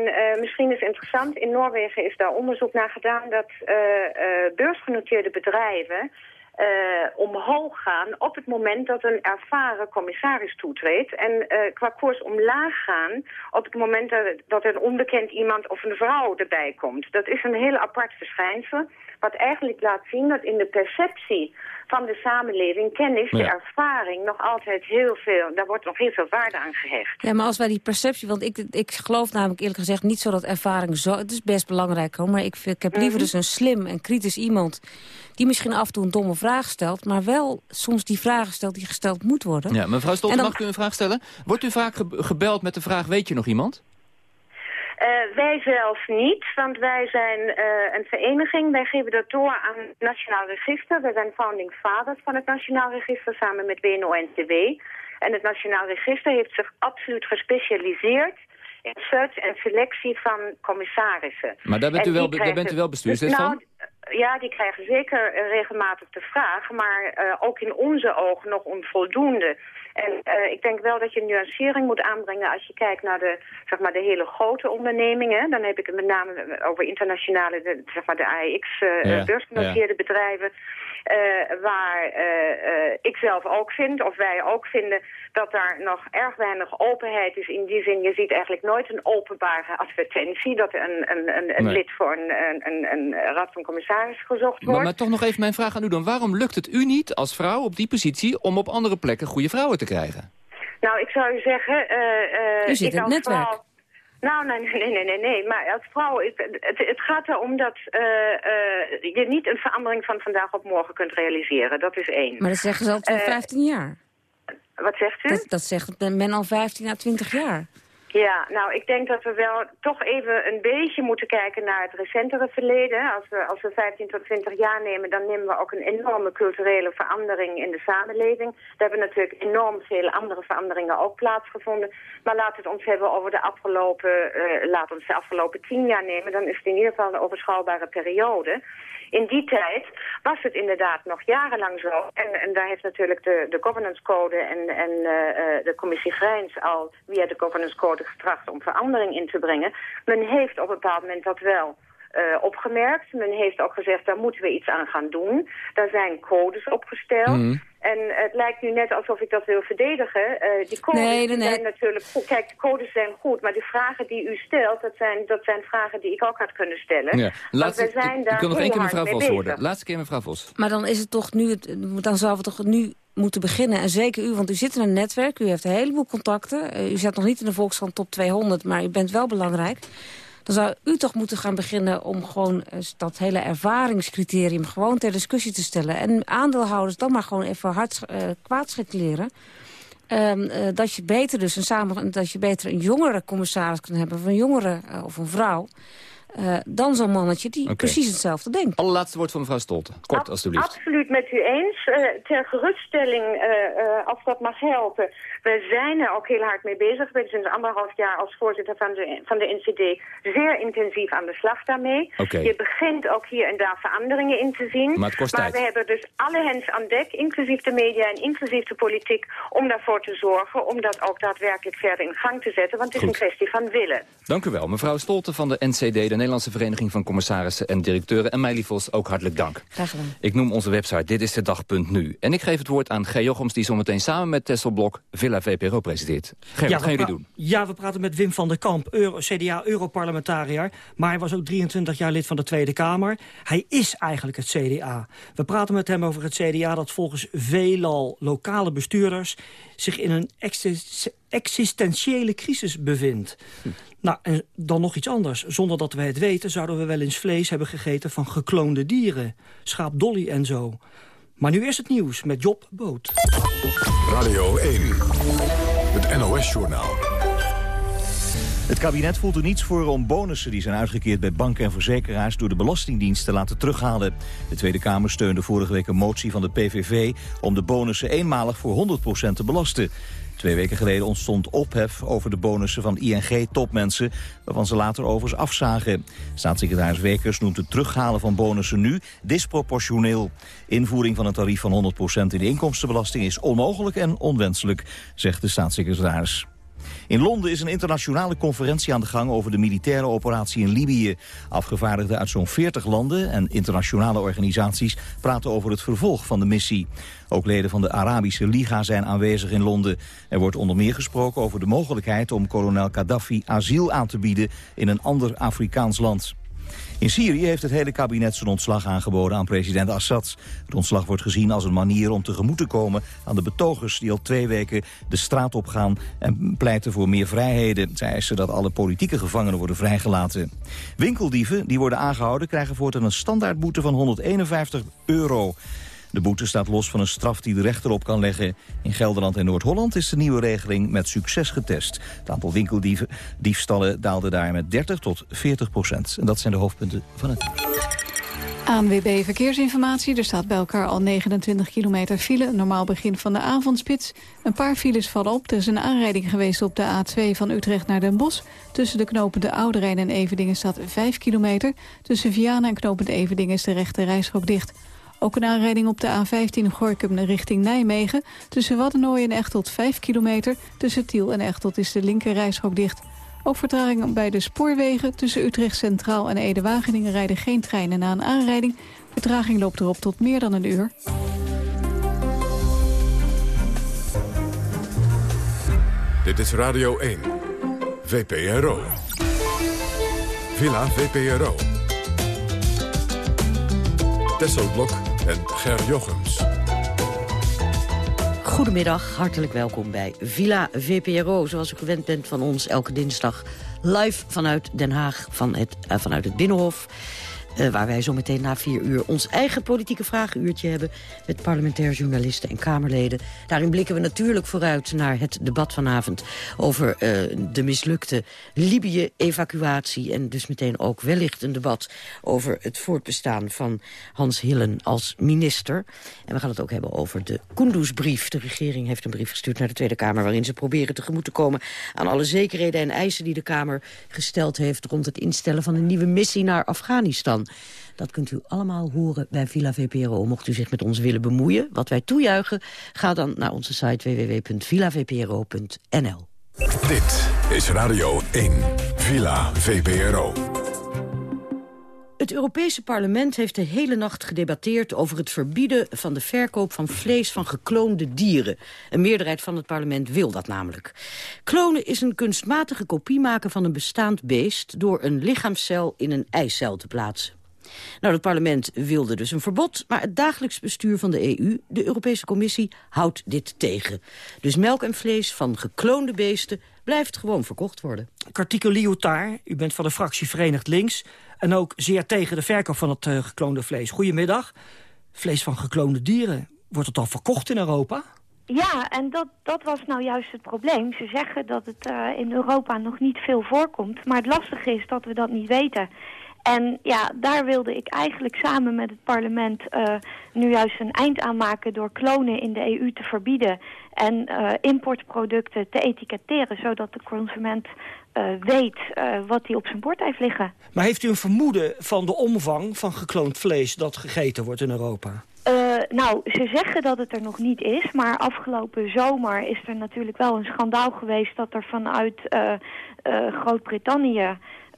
misschien is interessant, in Noorwegen is daar onderzoek naar gedaan... dat beursgenoteerde bedrijven uh, omhoog gaan op het moment dat een ervaren commissaris toetreedt. En uh, qua koers omlaag gaan op het moment dat, dat een onbekend iemand of een vrouw erbij komt. Dat is een heel apart verschijnsel. Wat eigenlijk laat zien dat in de perceptie van de samenleving, kennis, ja. de ervaring, nog altijd heel veel, daar wordt nog heel veel waarde aan gehecht. Ja, maar als wij die perceptie, want ik, ik geloof namelijk eerlijk gezegd niet zo dat ervaring zo, het is best belangrijk hoor, maar ik, ik heb liever mm -hmm. dus een slim en kritisch iemand die misschien af en toe een domme vraag stelt, maar wel soms die vragen stelt die gesteld moet worden. Ja, mevrouw Stolte, dan... mag ik u een vraag stellen? Wordt u vaak gebeld met de vraag, weet je nog iemand? Uh, wij zelf niet, want wij zijn uh, een vereniging. Wij geven dat door aan het Nationaal Register. We zijn founding fathers van het Nationaal Register samen met WNO-NCW. En het Nationaal Register heeft zich absoluut gespecialiseerd in search en selectie van commissarissen. Maar daar bent, u wel, daar bent u wel bestuurslid nou, van? Ja, die krijgen zeker regelmatig de vraag, maar uh, ook in onze ogen nog onvoldoende. En uh, ik denk wel dat je nuancering moet aanbrengen als je kijkt naar de, zeg maar, de hele grote ondernemingen. Dan heb ik het met name over internationale, de, zeg maar de AEX, uh, ja, beursgenoteerde ja. bedrijven. Uh, waar uh, ik zelf ook vind, of wij ook vinden, dat daar nog erg weinig openheid is. In die zin, je ziet eigenlijk nooit een openbare advertentie... dat een, een, een, een nee. lid voor een, een, een, raad van commissaris gezocht wordt. Maar, maar toch nog even mijn vraag aan u dan. Waarom lukt het u niet als vrouw op die positie... om op andere plekken goede vrouwen te krijgen? Nou, ik zou u zeggen... u zit in het netwerk. Vrouw, nou, nee, nee, nee, nee, nee. Maar als vrouw, het, het, het gaat erom dat uh, uh, je niet een verandering van vandaag op morgen kunt realiseren. Dat is één. Maar dat zeggen ze al uh, 15 jaar. Wat zegt u? Dat, dat zegt men al 15 à 20 jaar. Ja, nou, ik denk dat we wel toch even een beetje moeten kijken naar het recentere verleden. Als we, als we 15 tot 20 jaar nemen, dan nemen we ook een enorme culturele verandering in de samenleving. Er hebben natuurlijk enorm veel andere veranderingen ook plaatsgevonden. Maar laat het ons hebben over de afgelopen, uh, laat ons de afgelopen 10 jaar nemen. Dan is het in ieder geval een overschouwbare periode in die tijd was het inderdaad nog jarenlang zo. En, daar heeft natuurlijk de, de governance code en, en uh, de commissie Grijns al via de governance code getracht om verandering in te brengen. Men heeft op een bepaald moment dat wel uh, opgemerkt. Men heeft ook gezegd, daar moeten we iets aan gaan doen. Daar zijn codes opgesteld. Mm. En het lijkt nu net alsof ik dat wil verdedigen. Uh, die codes nee, nee, nee. zijn natuurlijk goed. Kijk, de codes zijn goed, maar de vragen die u stelt, dat zijn, dat zijn vragen die ik ook had kunnen stellen. Ja. Laatste, we zijn ik, daar ik wil nog één keer mevrouw Vos worden. Laatste keer mevrouw Vos. Maar dan is het toch nu, dan zouden we toch nu moeten beginnen. En zeker u, want u zit in een netwerk, u heeft een heleboel contacten. Uh, u zit nog niet in de Volkskrant top 200, maar u bent wel belangrijk dan zou u toch moeten gaan beginnen om gewoon eh, dat hele ervaringscriterium gewoon ter discussie te stellen. En aandeelhouders dan maar gewoon even hard uh, kwaadschikkeleren. Ehm, eh, dat je beter dus een samen, dat je beter een jongere commissaris kan hebben, of een jongere of een vrouw. Uh, dan zo'n mannetje die precies hetzelfde denkt. Allerlaatste woord van mevrouw Stolte. Kort, alstublieft. Absoluut met u eens. Eh, ter geruststelling, eh, eh, als dat mag helpen. We zijn er ook heel hard mee bezig. Ik ben sinds anderhalf jaar als voorzitter van de, van de NCD zeer intensief aan de slag daarmee. Je begint ook hier en daar veranderingen in te zien. Maar het kost tijd. we hebben dus alle hens aan dek, inclusief de media en inclusief de politiek, om daarvoor te zorgen, om dat ook daadwerkelijk verder in gang te zetten. Want het is een kwestie van willen. Dank u wel. Mevrouw Stolte van de NCD, de Nederlandse Vereniging van Commissarissen en Directeuren. En Meili Vos, ook hartelijk dank. Graag gedaan. Ik noem onze website Dit is de Dag.nu. En ik geef het woord aan G. Jochems, die zometeen samen met Tessel Blok Villa VPRO presenteert. G, wat we gaan jullie doen? Ja, we praten met Wim van der Kamp, Euro, CDA-europarlementariër. Maar hij was ook 23 jaar lid van de Tweede Kamer. Hij is eigenlijk het CDA. We praten met hem over het CDA dat volgens veelal lokale bestuurders... zich in een exis- existentiële crisis bevindt. Nou, en dan nog iets anders. Zonder dat wij het weten zouden we wel eens vlees hebben gegeten van gekloonde dieren. Schaap Dolly en zo. Maar nu is het nieuws met Job Boot. Radio 1. Het NOS-journaal. Het kabinet voelt er niets voor om bonussen die zijn uitgekeerd bij banken en verzekeraars door de Belastingdienst te laten terughalen. De Tweede Kamer steunde vorige week een motie van de PVV om de bonussen eenmalig voor 100% te belasten. Twee weken geleden ontstond ophef over de bonussen van ING-topmensen... waarvan ze later overigens afzagen. Staatssecretaris Wekers noemt het terughalen van bonussen nu disproportioneel. Invoering van een tarief van 100% in de inkomstenbelasting is onmogelijk en onwenselijk, zegt de staatssecretaris. In Londen is een internationale conferentie aan de gang over de militaire operatie in Libië. Afgevaardigden uit zo'n 40 landen en internationale organisaties praten over het vervolg van de missie. Ook leden van de Arabische Liga zijn aanwezig in Londen. Er wordt onder meer gesproken over de mogelijkheid om kolonel Gaddafi asiel aan te bieden in een ander Afrikaans land. In Syrië heeft het hele kabinet zijn ontslag aangeboden aan president Assad. Het ontslag wordt gezien als een manier om tegemoet te komen aan de betogers die al twee weken de straat op gaan en pleiten voor meer vrijheden. Zij eisen dat alle politieke gevangenen worden vrijgelaten. Winkeldieven die worden aangehouden krijgen voortaan een standaardboete van 151 euro. De boete staat los van een straf die de rechter op kan leggen. In Gelderland en Noord-Holland is de nieuwe regeling met succes getest. Het aantal winkeldiefstallen daalde daar met 30 tot 40 procent. En dat zijn de hoofdpunten van het ANWB Verkeersinformatie. Er staat bij elkaar al 29 kilometer file. Normaal begin van de avondspits. Een paar files vallen op. Er is een aanrijding geweest op de A2 van Utrecht naar Den Bosch. Tussen de knopende Oude Rijn en Everdingen staat 5 kilometer. Tussen Vianen en knopend Everdingen is de rechte reisschok dicht. Ook een aanrijding op de A15 Gorkum richting Nijmegen. Tussen Waddenooien en Echtelt 5 kilometer. Tussen Tiel en Echtelt is de linker reisschok dicht. Ook vertraging bij de spoorwegen. Tussen Utrecht Centraal en Ede-Wageningen rijden geen treinen na een aanrijding. Vertraging loopt erop tot meer dan een uur. Dit is Radio 1. VPRO. Villa VPRO. Tesselblok en Ger Jochems. Goedemiddag, hartelijk welkom bij Villa VPRO. Zoals u gewend bent van ons elke dinsdag live vanuit Den Haag, van het, eh, vanuit het Binnenhof. Eh, waar wij zo meteen na vier uur ons eigen politieke vragenuurtje hebben... met parlementair journalisten en Kamerleden. Daarin blikken we natuurlijk vooruit naar het debat vanavond... over eh, de mislukte Libië-evacuatie... en dus meteen ook wellicht een debat over het voortbestaan van Hans Hillen als minister. En we gaan het ook hebben over de Kunduz-brief. De regering heeft een brief gestuurd naar de Tweede Kamer... waarin ze proberen tegemoet te komen aan alle zekerheden en eisen... die de Kamer gesteld heeft rond het instellen van een nieuwe missie naar Afghanistan. Dat kunt u allemaal horen bij Villa VPRO. Mocht u zich met ons willen bemoeien, wat wij toejuichen... ga dan naar onze site www.villavpro.nl. Dit is Radio 1. Villa VPRO. Het Europese parlement heeft de hele nacht gedebatteerd over het verbieden van de verkoop van vlees van gekloonde dieren. Een meerderheid van het parlement wil dat namelijk. Klonen is een kunstmatige kopie maken van een bestaand beest door een lichaamscel in een eicel te plaatsen. Nou, het parlement wilde dus een verbod, maar het dagelijks bestuur van de EU, de Europese Commissie, houdt dit tegen. Dus melk en vlees van gekloonde beesten blijft gewoon verkocht worden. Kartikel Liotard, u bent van de fractie Verenigd Links... en ook zeer tegen de verkoop van het uh, gekloonde vlees. Goedemiddag. Vlees van gekloonde dieren, wordt het al verkocht in Europa? Ja, en dat, dat was nou juist het probleem. Ze zeggen dat het uh, in Europa nog niet veel voorkomt. Maar het lastige is dat we dat niet weten. En ja, daar wilde ik eigenlijk samen met het parlement uh, nu juist een eind aan maken... door klonen in de EU te verbieden en uh, importproducten te etiketteren... zodat de consument uh, weet wat hij op zijn bord heeft liggen. Maar heeft u een vermoeden van de omvang van gekloond vlees dat gegeten wordt in Europa? Nou, ze zeggen dat het er nog niet is, maar afgelopen zomer is er natuurlijk wel een schandaal geweest dat er vanuit uh,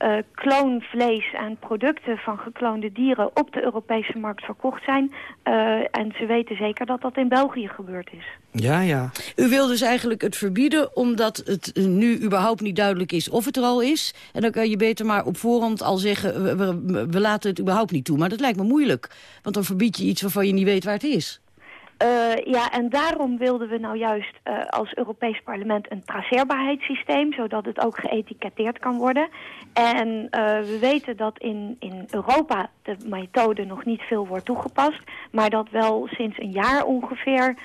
uh, Groot-Brittannië kloonvlees en producten van gekloonde dieren op de Europese markt verkocht zijn. en ze weten zeker dat dat in België gebeurd is. Ja, ja. U wil dus eigenlijk het verbieden omdat het nu überhaupt niet duidelijk is of het er al is. En dan kan je beter maar op voorhand al zeggen, we, we, we laten het überhaupt niet toe. Maar dat lijkt me moeilijk, want dan verbied je iets waarvan je niet weet waar het is. Uh, ja, en daarom wilden we nou juist uh, als Europees parlement een traceerbaarheidssysteem, zodat het ook geëtiketteerd kan worden. En uh, we weten dat in, in Europa de methode nog niet veel wordt toegepast, maar dat wel sinds een jaar ongeveer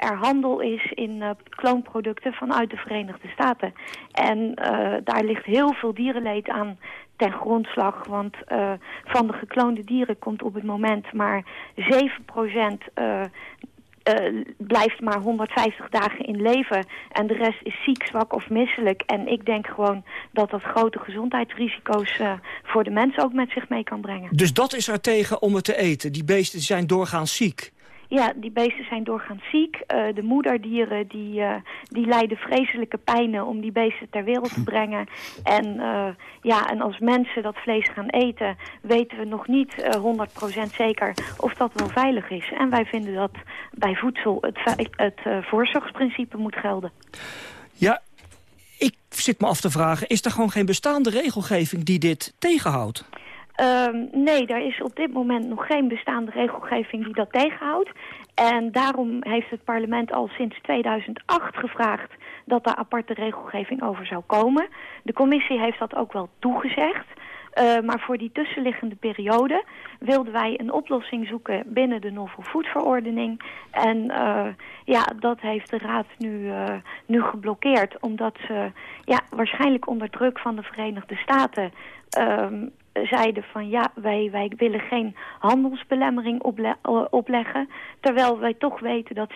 er handel is in kloonproducten vanuit de Verenigde Staten. En daar ligt heel veel dierenleed aan ten grondslag. Want van de gekloonde dieren komt op het moment maar 7% uh, uh, blijft maar 150 dagen in leven. En de rest is ziek, zwak of misselijk. En ik denk gewoon dat dat grote gezondheidsrisico's uh, voor de mensen ook met zich mee kan brengen. Dus dat is er tegen om het te eten? Die beesten zijn doorgaans ziek? Ja, die beesten zijn doorgaans ziek. Uh, de moederdieren die, uh, die lijden vreselijke pijnen om die beesten ter wereld te brengen. En, uh, ja, en als mensen dat vlees gaan eten, weten we nog niet 100% zeker of dat wel veilig is. En wij vinden dat bij voedsel het, het voorzorgsprincipe moet gelden. Ja, ik zit me af te vragen, is er gewoon geen bestaande regelgeving die dit tegenhoudt? Um, nee, er is op dit moment nog geen bestaande regelgeving die dat tegenhoudt. En daarom heeft het parlement al sinds 2008 gevraagd dat daar aparte regelgeving over zou komen. De commissie heeft dat ook wel toegezegd. Uh, maar voor die tussenliggende periode wilden wij een oplossing zoeken binnen de Novel Food verordening. En uh, ja, dat heeft de Raad nu, uh, nu geblokkeerd. Omdat ze ja, waarschijnlijk onder druk van de Verenigde Staten um, zeiden van ja, wij, wij willen geen handelsbelemmering ople opleggen. Terwijl wij toch weten dat 77%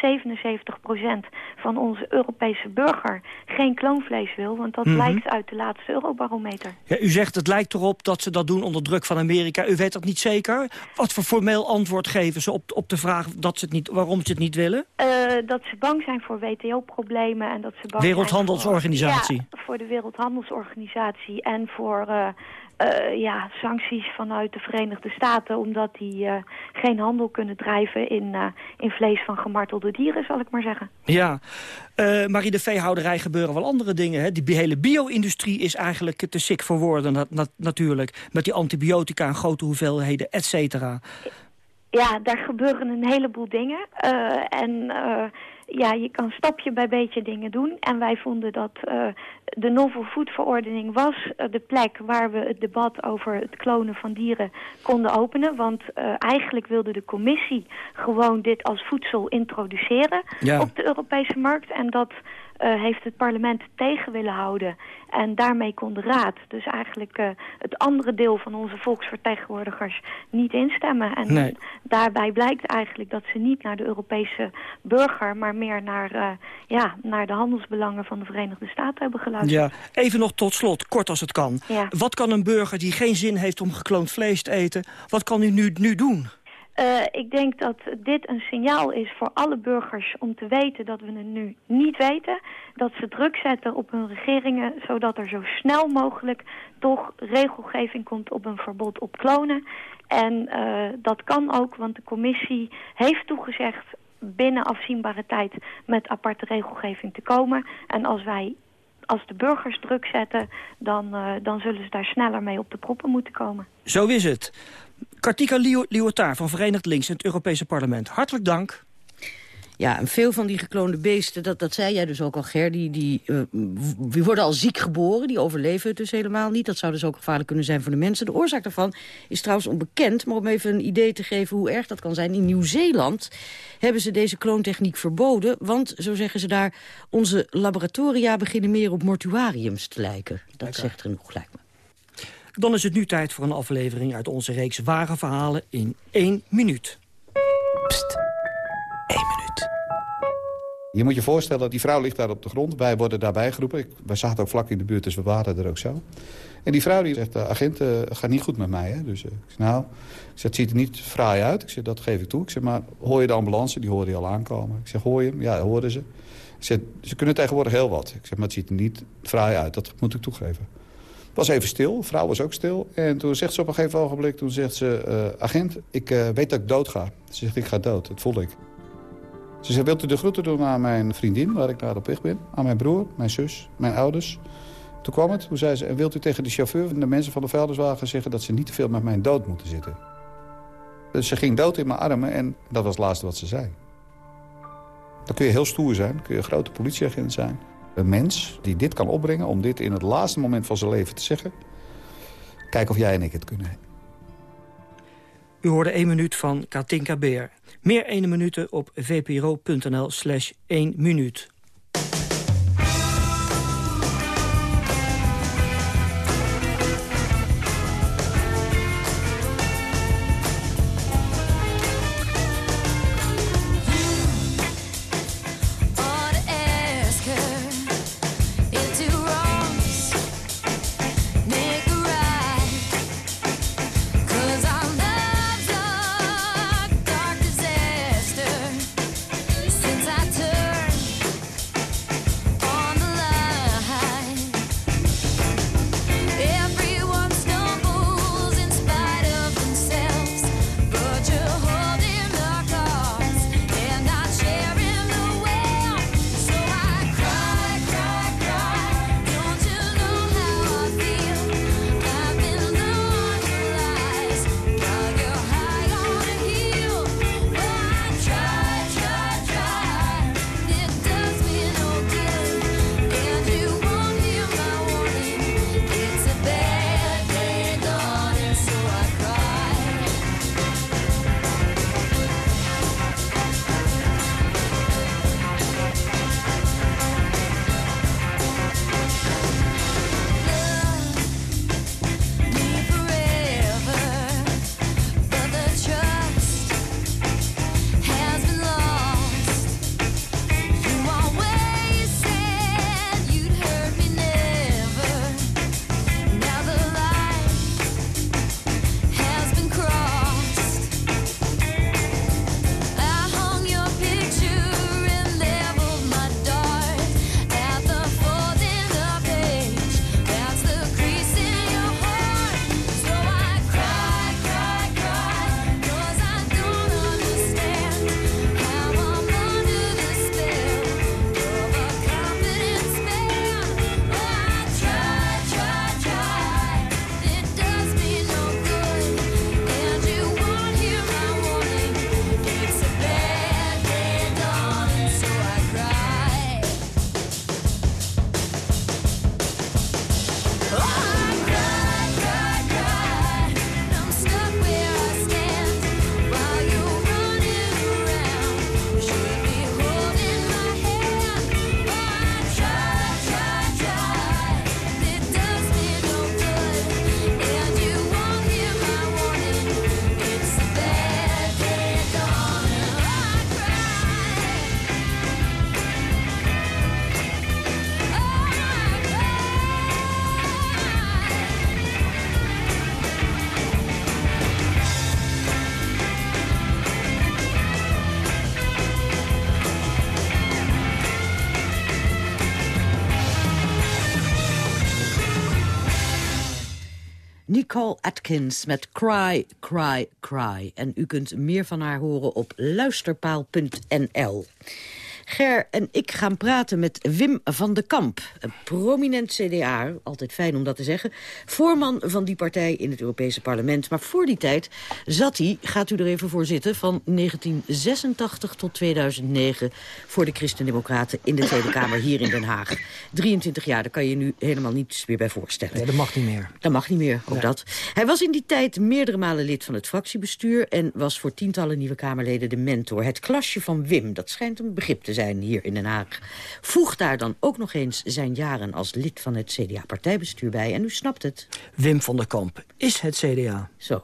van onze Europese burger geen kloonvlees wil. Want dat mm -hmm. blijkt uit de laatste Eurobarometer. Ja, u zegt het lijkt erop dat ze dat doen onder druk van Amerika. U weet dat niet zeker? Wat voor formeel antwoord geven ze op, op de vraag dat ze het niet, waarom ze het niet willen? Uh, dat ze bang zijn voor WTO-problemen. en dat ze bang Wereldhandelsorganisatie. Zijn voor, ja, voor de Wereldhandelsorganisatie en voor... Uh, uh, ja, sancties vanuit de Verenigde Staten... omdat die uh, geen handel kunnen drijven in, uh, in vlees van gemartelde dieren, zal ik maar zeggen. Ja, maar in de veehouderij gebeuren wel andere dingen. Hè? Die hele bio-industrie is eigenlijk te sick voor woorden na na natuurlijk. Met die antibiotica en grote hoeveelheden, et cetera. Ja, daar gebeuren een heleboel dingen. en ja, je kan stapje bij beetje dingen doen. En wij vonden dat uh, de novel food verordening was uh, de plek waar we het debat over het klonen van dieren konden openen. Want uh, eigenlijk wilde de commissie gewoon dit als voedsel introduceren ja. op de Europese markt. En dat uh, heeft het parlement tegen willen houden. En daarmee kon de raad dus eigenlijk uh, het andere deel van onze volksvertegenwoordigers niet instemmen. En nee. daarbij blijkt eigenlijk dat ze niet naar de Europese burger, maar meer naar, uh, ja, naar de handelsbelangen van de Verenigde Staten hebben geluisterd. Ja, even nog tot slot, kort als het kan. Ja. Wat kan een burger die geen zin heeft om gekloond vlees te eten, wat kan u nu, nu doen? Uh, ik denk dat dit een signaal is voor alle burgers om te weten dat we het nu niet weten. Dat ze druk zetten op hun regeringen, zodat er zo snel mogelijk toch regelgeving komt op een verbod op klonen. En uh, dat kan ook, want de commissie heeft toegezegd binnen afzienbare tijd met aparte regelgeving te komen. En als wij als de burgers druk zetten, dan, uh, dan zullen ze daar sneller mee op de proppen moeten komen. Zo is het. Kartika Liotard van Verenigd Links in het Europese parlement. Hartelijk dank. Ja, en veel van die gekloonde beesten, dat, dat zei jij dus ook al, Ger... die, die, uh, die worden al ziek geboren, die overleven het dus helemaal niet. Dat zou dus ook gevaarlijk kunnen zijn voor de mensen. De oorzaak daarvan is trouwens onbekend... maar om even een idee te geven hoe erg dat kan zijn... in Nieuw-Zeeland hebben ze deze kloontechniek verboden... want, zo zeggen ze daar, onze laboratoria beginnen meer op mortuariums te lijken. Dat Lekker. zegt genoeg, lijkt me. Dan is het nu tijd voor een aflevering uit onze reeks Ware Verhalen in één minuut. Je moet je voorstellen, die vrouw ligt daar op de grond. Wij worden daarbij geroepen. Ik, wij zaten ook vlak in de buurt, dus we waren er ook zo. En die vrouw die zegt, uh, agent, uh, gaat niet goed met mij. Hè? Dus uh, ik zeg, nou, ik zeg, het ziet er niet fraai uit. Ik zeg, dat geef ik toe. Ik zeg, maar hoor je de ambulance? Die hoorde je al aankomen. Ik zeg, hoor je hem? Ja, hoorden ze. Ik zeg, ze kunnen tegenwoordig heel wat. Ik zeg, maar het ziet er niet fraai uit. Dat moet ik toegeven. Was even stil, de vrouw was ook stil. En toen zegt ze op een gegeven ogenblik, toen zegt ze... agent, ik weet dat ik dood ga. Ze zegt, ik ga dood. Dat voelde ik. Ze zei, wilt u de groeten doen aan mijn vriendin, waar ik naar op weg ben? Aan mijn broer, mijn zus, mijn ouders. Toen kwam het, toen zei ze, en wilt u tegen de chauffeur en de mensen van de vuilniswagen zeggen... dat ze niet te veel met mijn dood moeten zitten? Dus ze ging dood in mijn armen en dat was het laatste wat ze zei. Dan kun je heel stoer zijn, kun je een grote politieagent zijn. Een mens die dit kan opbrengen om dit in het laatste moment van zijn leven te zeggen... kijk of jij en ik het kunnen. U hoorde 1 minuut van Katinka Beer. Meer 1 minuten op vpro.nl slash 1 minuut. Nicole Atkins met Cry, Cry, Cry. En u kunt meer van haar horen op luisterpaal.nl. Ger en ik gaan praten met Wim van de Kamp. Een prominent CDA, altijd fijn om dat te zeggen. Voorman van die partij in het Europese parlement. Maar voor die tijd zat hij, gaat u er even voor zitten... van 1986 tot 2009 voor de Christen-Democraten in de Tweede Kamer hier in Den Haag. 23 jaar, daar kan je nu helemaal niets meer bij voorstellen. Nee, dat mag niet meer. Dat mag niet meer, ook dat. Hij was in die tijd meerdere malen lid van het fractiebestuur... en was voor tientallen nieuwe Kamerleden de mentor. Het klasje van Wim, dat schijnt een begrip te zijn hier in Den Haag. Voeg daar dan ook nog eens zijn jaren als lid van het CDA-partijbestuur bij... en u snapt het. Wim van der Kamp is het CDA. Zo.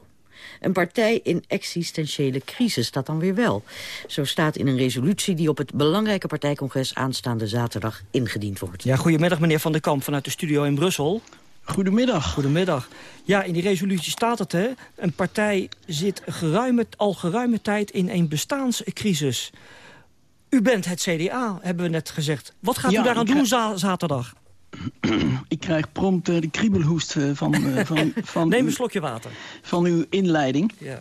Een partij in existentiële crisis, dat dan weer wel. Zo staat in een resolutie die op het belangrijke partijcongres aanstaande zaterdag ingediend wordt. Ja, goedemiddag meneer Van der Kamp vanuit de studio in Brussel. Goedemiddag. Goedemiddag. Ja, in die resolutie staat het, hè. Een partij zit geruime, al geruime tijd in een bestaanscrisis. U bent het CDA, hebben we net gezegd. Wat gaat Ja, u daaraan doen za- zaterdag? Ik krijg prompt eh, de kriebelhoest eh, van, eh, van, van, Neem een slokje water. van uw inleiding. Ja.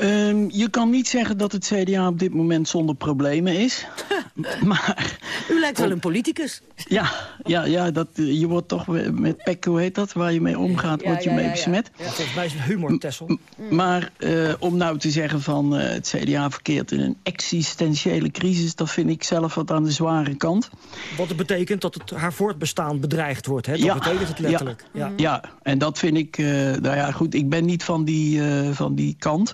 Ehm, je kan niet zeggen dat het CDA op dit moment zonder problemen is. maar U lijkt wel een politicus. ja, ja, ja dat, eh, je wordt toch met pek, hoe heet dat, waar je mee omgaat, Ja, word je ja, mee ja, besmet. Ja, volgens mij is het humor, Tessel. Maar eh, om nou te zeggen van eh, het CDA verkeert in een existentiële crisis... dat vind ik zelf wat aan de zware kant. Wat het betekent dat het, haar voortbestaan bedreigd wordt, hè? Dat betekent het letterlijk. Ja. Ja, en dat vind ik... nou ja, goed, ik ben niet van die, van die kant.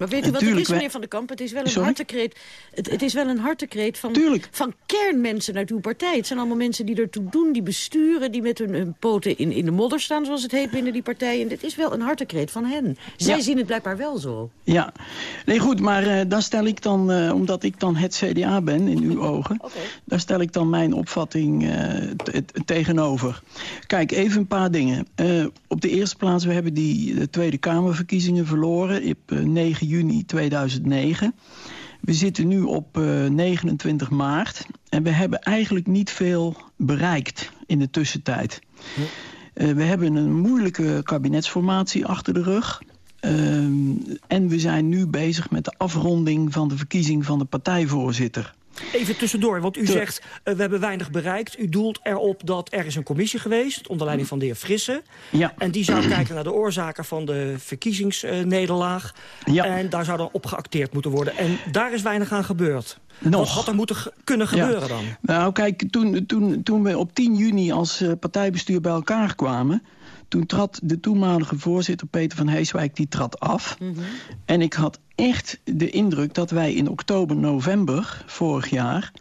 Maar weet u wat het is, meneer Van der Kamp? Het is wel een Sorry? hartekreet, het, het is wel een hartekreet van, van kernmensen uit uw partij. Het zijn allemaal mensen die ertoe doen, die besturen... die met hun, hun poten in, in de modder staan, zoals het heet binnen die partij. En dit is wel een hartekreet van hen. Zij Ja. zien het blijkbaar wel zo. Ja, nee goed, maar eh, daar stel ik dan, eh, omdat ik dan het CDA ben in uw ogen... daar stel ik dan mijn opvatting eh, tegenover. Kijk, even een paar dingen. Op de eerste plaats, we hebben die de Tweede Kamerverkiezingen verloren... op eh, 9 juni 2009. We zitten nu op eh, 29 maart en we hebben eigenlijk niet veel bereikt in de tussentijd. Eh, we hebben een moeilijke kabinetsformatie achter de rug. Ehm, en we zijn nu bezig met de afronding van de verkiezing van de partijvoorzitter. Even tussendoor, want u zegt eh, we hebben weinig bereikt. U doelt erop dat er is een commissie geweest, onder leiding van de heer Frisse. Ja. En die zou kijken naar de oorzaken van de verkiezingsnederlaag. Ja. En daar zou dan op geacteerd moeten worden. En daar is weinig aan gebeurd. Nog. Wat had er moeten kunnen Ja. gebeuren dan? Nou, kijk, toen, toen, toen we op 10 juni als eh, partijbestuur bij elkaar kwamen... toen trad de toenmalige voorzitter Peter van Heeswijk die trad af. En ik had echt de indruk dat wij in oktober, november vorig jaar...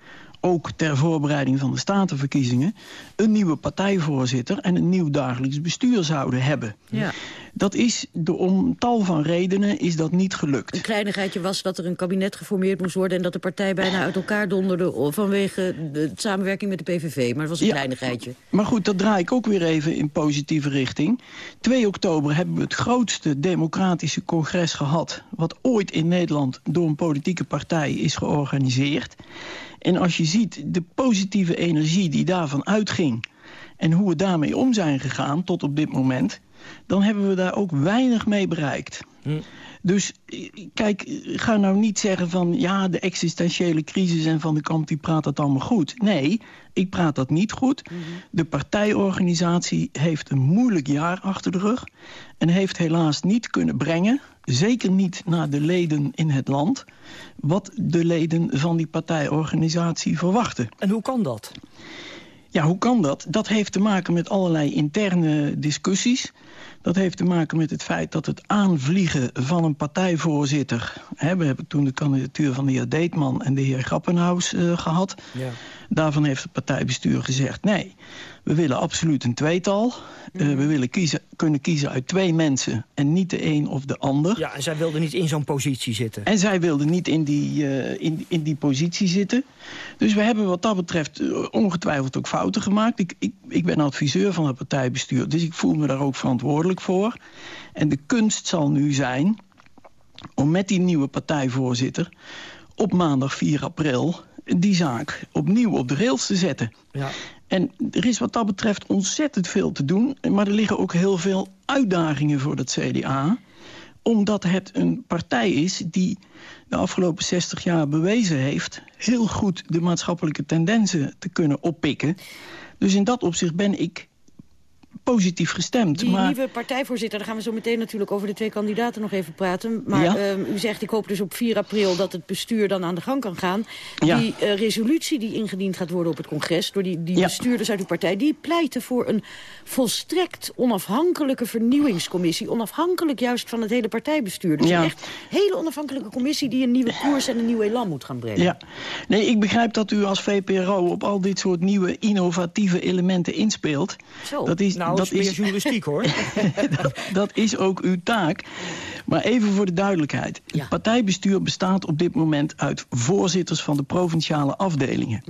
ook ter voorbereiding van de statenverkiezingen... een nieuwe partijvoorzitter en een nieuw dagelijks bestuur zouden hebben. Ja. Dat is, door om tal van redenen, is dat niet gelukt. Een kleinigheidje was dat er een kabinet geformeerd moest worden... en dat de partij bijna uit elkaar donderde vanwege de samenwerking met de PVV. Maar dat was een Ja. kleinigheidje. Maar goed, dat draai ik ook weer even in positieve richting. 2 oktober hebben we het grootste democratische congres gehad... wat ooit in Nederland door een politieke partij is georganiseerd. En als je ziet de positieve energie die daarvan uitging... en hoe we daarmee om zijn gegaan tot op dit moment... dan hebben we daar ook weinig mee bereikt. Dus kijk, ga nou niet zeggen van... ja, de existentiële crisis en Van de Kamp die praat dat allemaal goed. Nee, ik praat dat niet goed. De partijorganisatie heeft een moeilijk jaar achter de rug... en heeft helaas niet kunnen brengen... zeker niet naar de leden in het land... wat de leden van die partijorganisatie verwachten. En hoe kan dat? Ja, hoe kan dat? Dat heeft te maken met allerlei interne discussies. Dat heeft te maken met het feit dat het aanvliegen van een partijvoorzitter... Hè, we hebben toen de kandidatuur van de heer Deetman en de heer Grappenhaus eh, gehad. Ja. Daarvan heeft het partijbestuur gezegd... nee, we willen absoluut een tweetal. Eh, we willen kiezen, kunnen kiezen uit twee mensen en niet de een of de ander. Ja, en zij wilden niet in zo'n positie zitten. En zij wilden niet in die, eh, in, in die positie zitten. Dus we hebben wat dat betreft eh, ongetwijfeld ook fouten gemaakt. Ik, ik, ik ben adviseur van het partijbestuur, dus ik voel me daar ook verantwoordelijk voor. En de kunst zal nu zijn om met die nieuwe partijvoorzitter... op maandag 4 april die zaak opnieuw op de rails te zetten. Ja. En er is wat dat betreft ontzettend veel te doen. Maar er liggen ook heel veel uitdagingen voor het CDA Omdat het een partij is die de afgelopen 60 jaar bewezen heeft... heel goed de maatschappelijke tendensen te kunnen oppikken. Dus in dat opzicht ben ik positief gestemd. Die maar... nieuwe partijvoorzitter, daar gaan we zo meteen natuurlijk over de twee kandidaten nog even praten. Maar Ja. ehm, u zegt, ik hoop dus op 4 april dat het bestuur dan aan de gang kan gaan. Ja. Die eh, resolutie die ingediend gaat worden op het congres door die, die Ja. bestuurders uit uw partij... die pleiten voor een volstrekt onafhankelijke vernieuwingscommissie. Onafhankelijk juist van het hele partijbestuur. Dus een echt hele onafhankelijke commissie die een nieuwe koers en een nieuw elan moet gaan brengen. Ja, nee, ik begrijp dat u als VPRO op al dit soort nieuwe innovatieve elementen inspeelt. Zo. Dat is, Nou, dat is meer journalistiek, hoor. dat, dat is ook uw taak. Maar even voor de duidelijkheid. Partijbestuur bestaat op dit moment uit voorzitters van de provinciale afdelingen.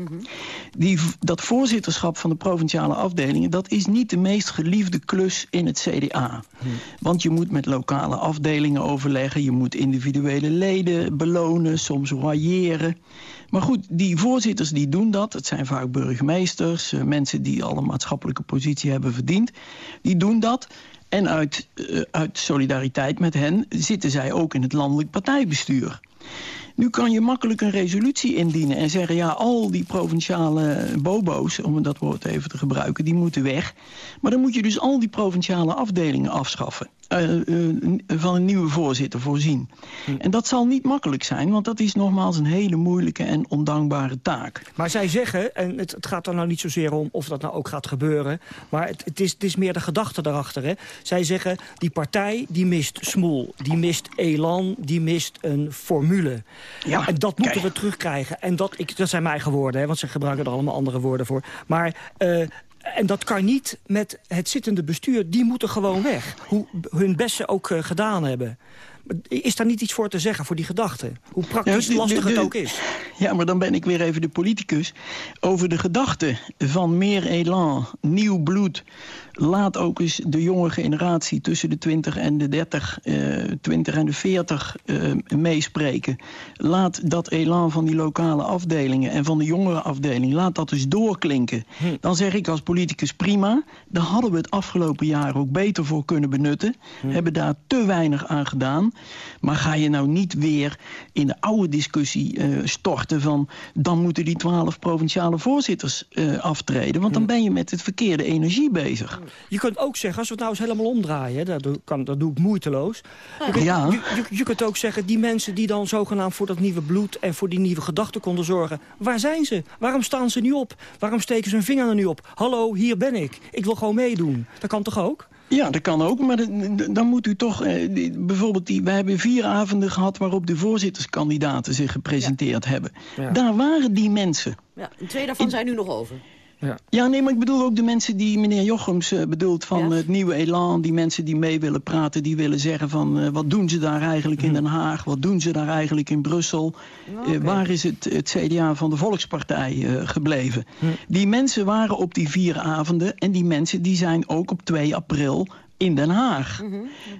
Die, dat voorzitterschap van de provinciale afdelingen... dat is niet de meest geliefde klus in het CDA. Want je moet met lokale afdelingen overleggen... je moet individuele leden belonen, soms royeren. Maar goed, die voorzitters die doen dat. Het zijn vaak burgemeesters, eh, mensen die al een maatschappelijke positie hebben verdiend. Die doen dat. En uit, eh, uit solidariteit met hen zitten zij ook in het landelijk partijbestuur. Nu kan je makkelijk een resolutie indienen en zeggen... ja, al die provinciale bobo's, om dat woord even te gebruiken... die moeten weg. Maar dan moet je dus al die provinciale afdelingen afschaffen. Eh, eh, van een nieuwe voorzitter voorzien. En dat zal niet makkelijk zijn, want dat is nogmaals... een hele moeilijke en ondankbare taak. Maar zij zeggen, en het, het gaat er nou niet zozeer om of dat nou ook gaat gebeuren... maar het, het, is, het is meer de gedachte daarachter. Hè. Zij zeggen, die partij die mist smoel, die mist elan, die mist een formule. Ja, en dat moeten kijk. we terugkrijgen. En dat, ik, dat zijn mijn eigen woorden, hè, want ze gebruiken er allemaal andere woorden voor. Maar... eh, en dat kan niet met het zittende bestuur. Die moeten gewoon weg. Hoe hun beste ook eh, gedaan hebben. Is daar niet iets voor te zeggen, voor die gedachte? Hoe praktisch Ja, de- lastig de- het ook is. Ja, maar dan ben ik weer even de politicus. Over de gedachte van meer elan, nieuw bloed. Laat ook eens de jonge generatie tussen de 20 en de 30, eh, 20 en de 40 eh, meespreken. Laat dat elan van die lokale afdelingen en van de jongere afdeling... laat dat eens doorklinken. Dan zeg ik als politicus prima. Daar hadden we het afgelopen jaar ook beter voor kunnen benutten. Hebben daar te weinig aan gedaan. Maar ga je nou niet weer in de oude discussie eh, storten van... dan moeten die twaalf provinciale voorzitters eh, aftreden. Want dan ben je met het verkeerde energie bezig. Je kunt ook zeggen, als we het nou eens helemaal omdraaien... dat, doe, kan, dat doe ik moeiteloos. Je, kunt, Ja. je, je, je kunt ook zeggen, die mensen die dan zogenaamd... voor dat nieuwe bloed en voor die nieuwe gedachten konden zorgen... waar zijn ze? Waarom staan ze nu op? Waarom steken ze hun vinger er nu op? Hallo, hier ben ik. Ik wil gewoon meedoen. Dat kan toch ook? Ja, dat kan ook, maar dan moet u toch... Eh, bijvoorbeeld, die, we hebben vier avonden gehad... waarop de voorzitterskandidaten zich gepresenteerd hebben. Ja. Daar waren die mensen. Ja, twee daarvan zijn nu nog over. Ja, nee, maar ik bedoel ook de mensen die meneer Jochems eh, bedoelt van het nieuwe elan. Die mensen die mee willen praten, die willen zeggen van... eh, wat doen ze daar eigenlijk in Den Haag? Wat doen ze daar eigenlijk in Brussel? Eh, waar is het, het CDA van de Volkspartij eh, gebleven? Die mensen waren op die vier avonden. En die mensen die zijn ook op 2 april in Den Haag.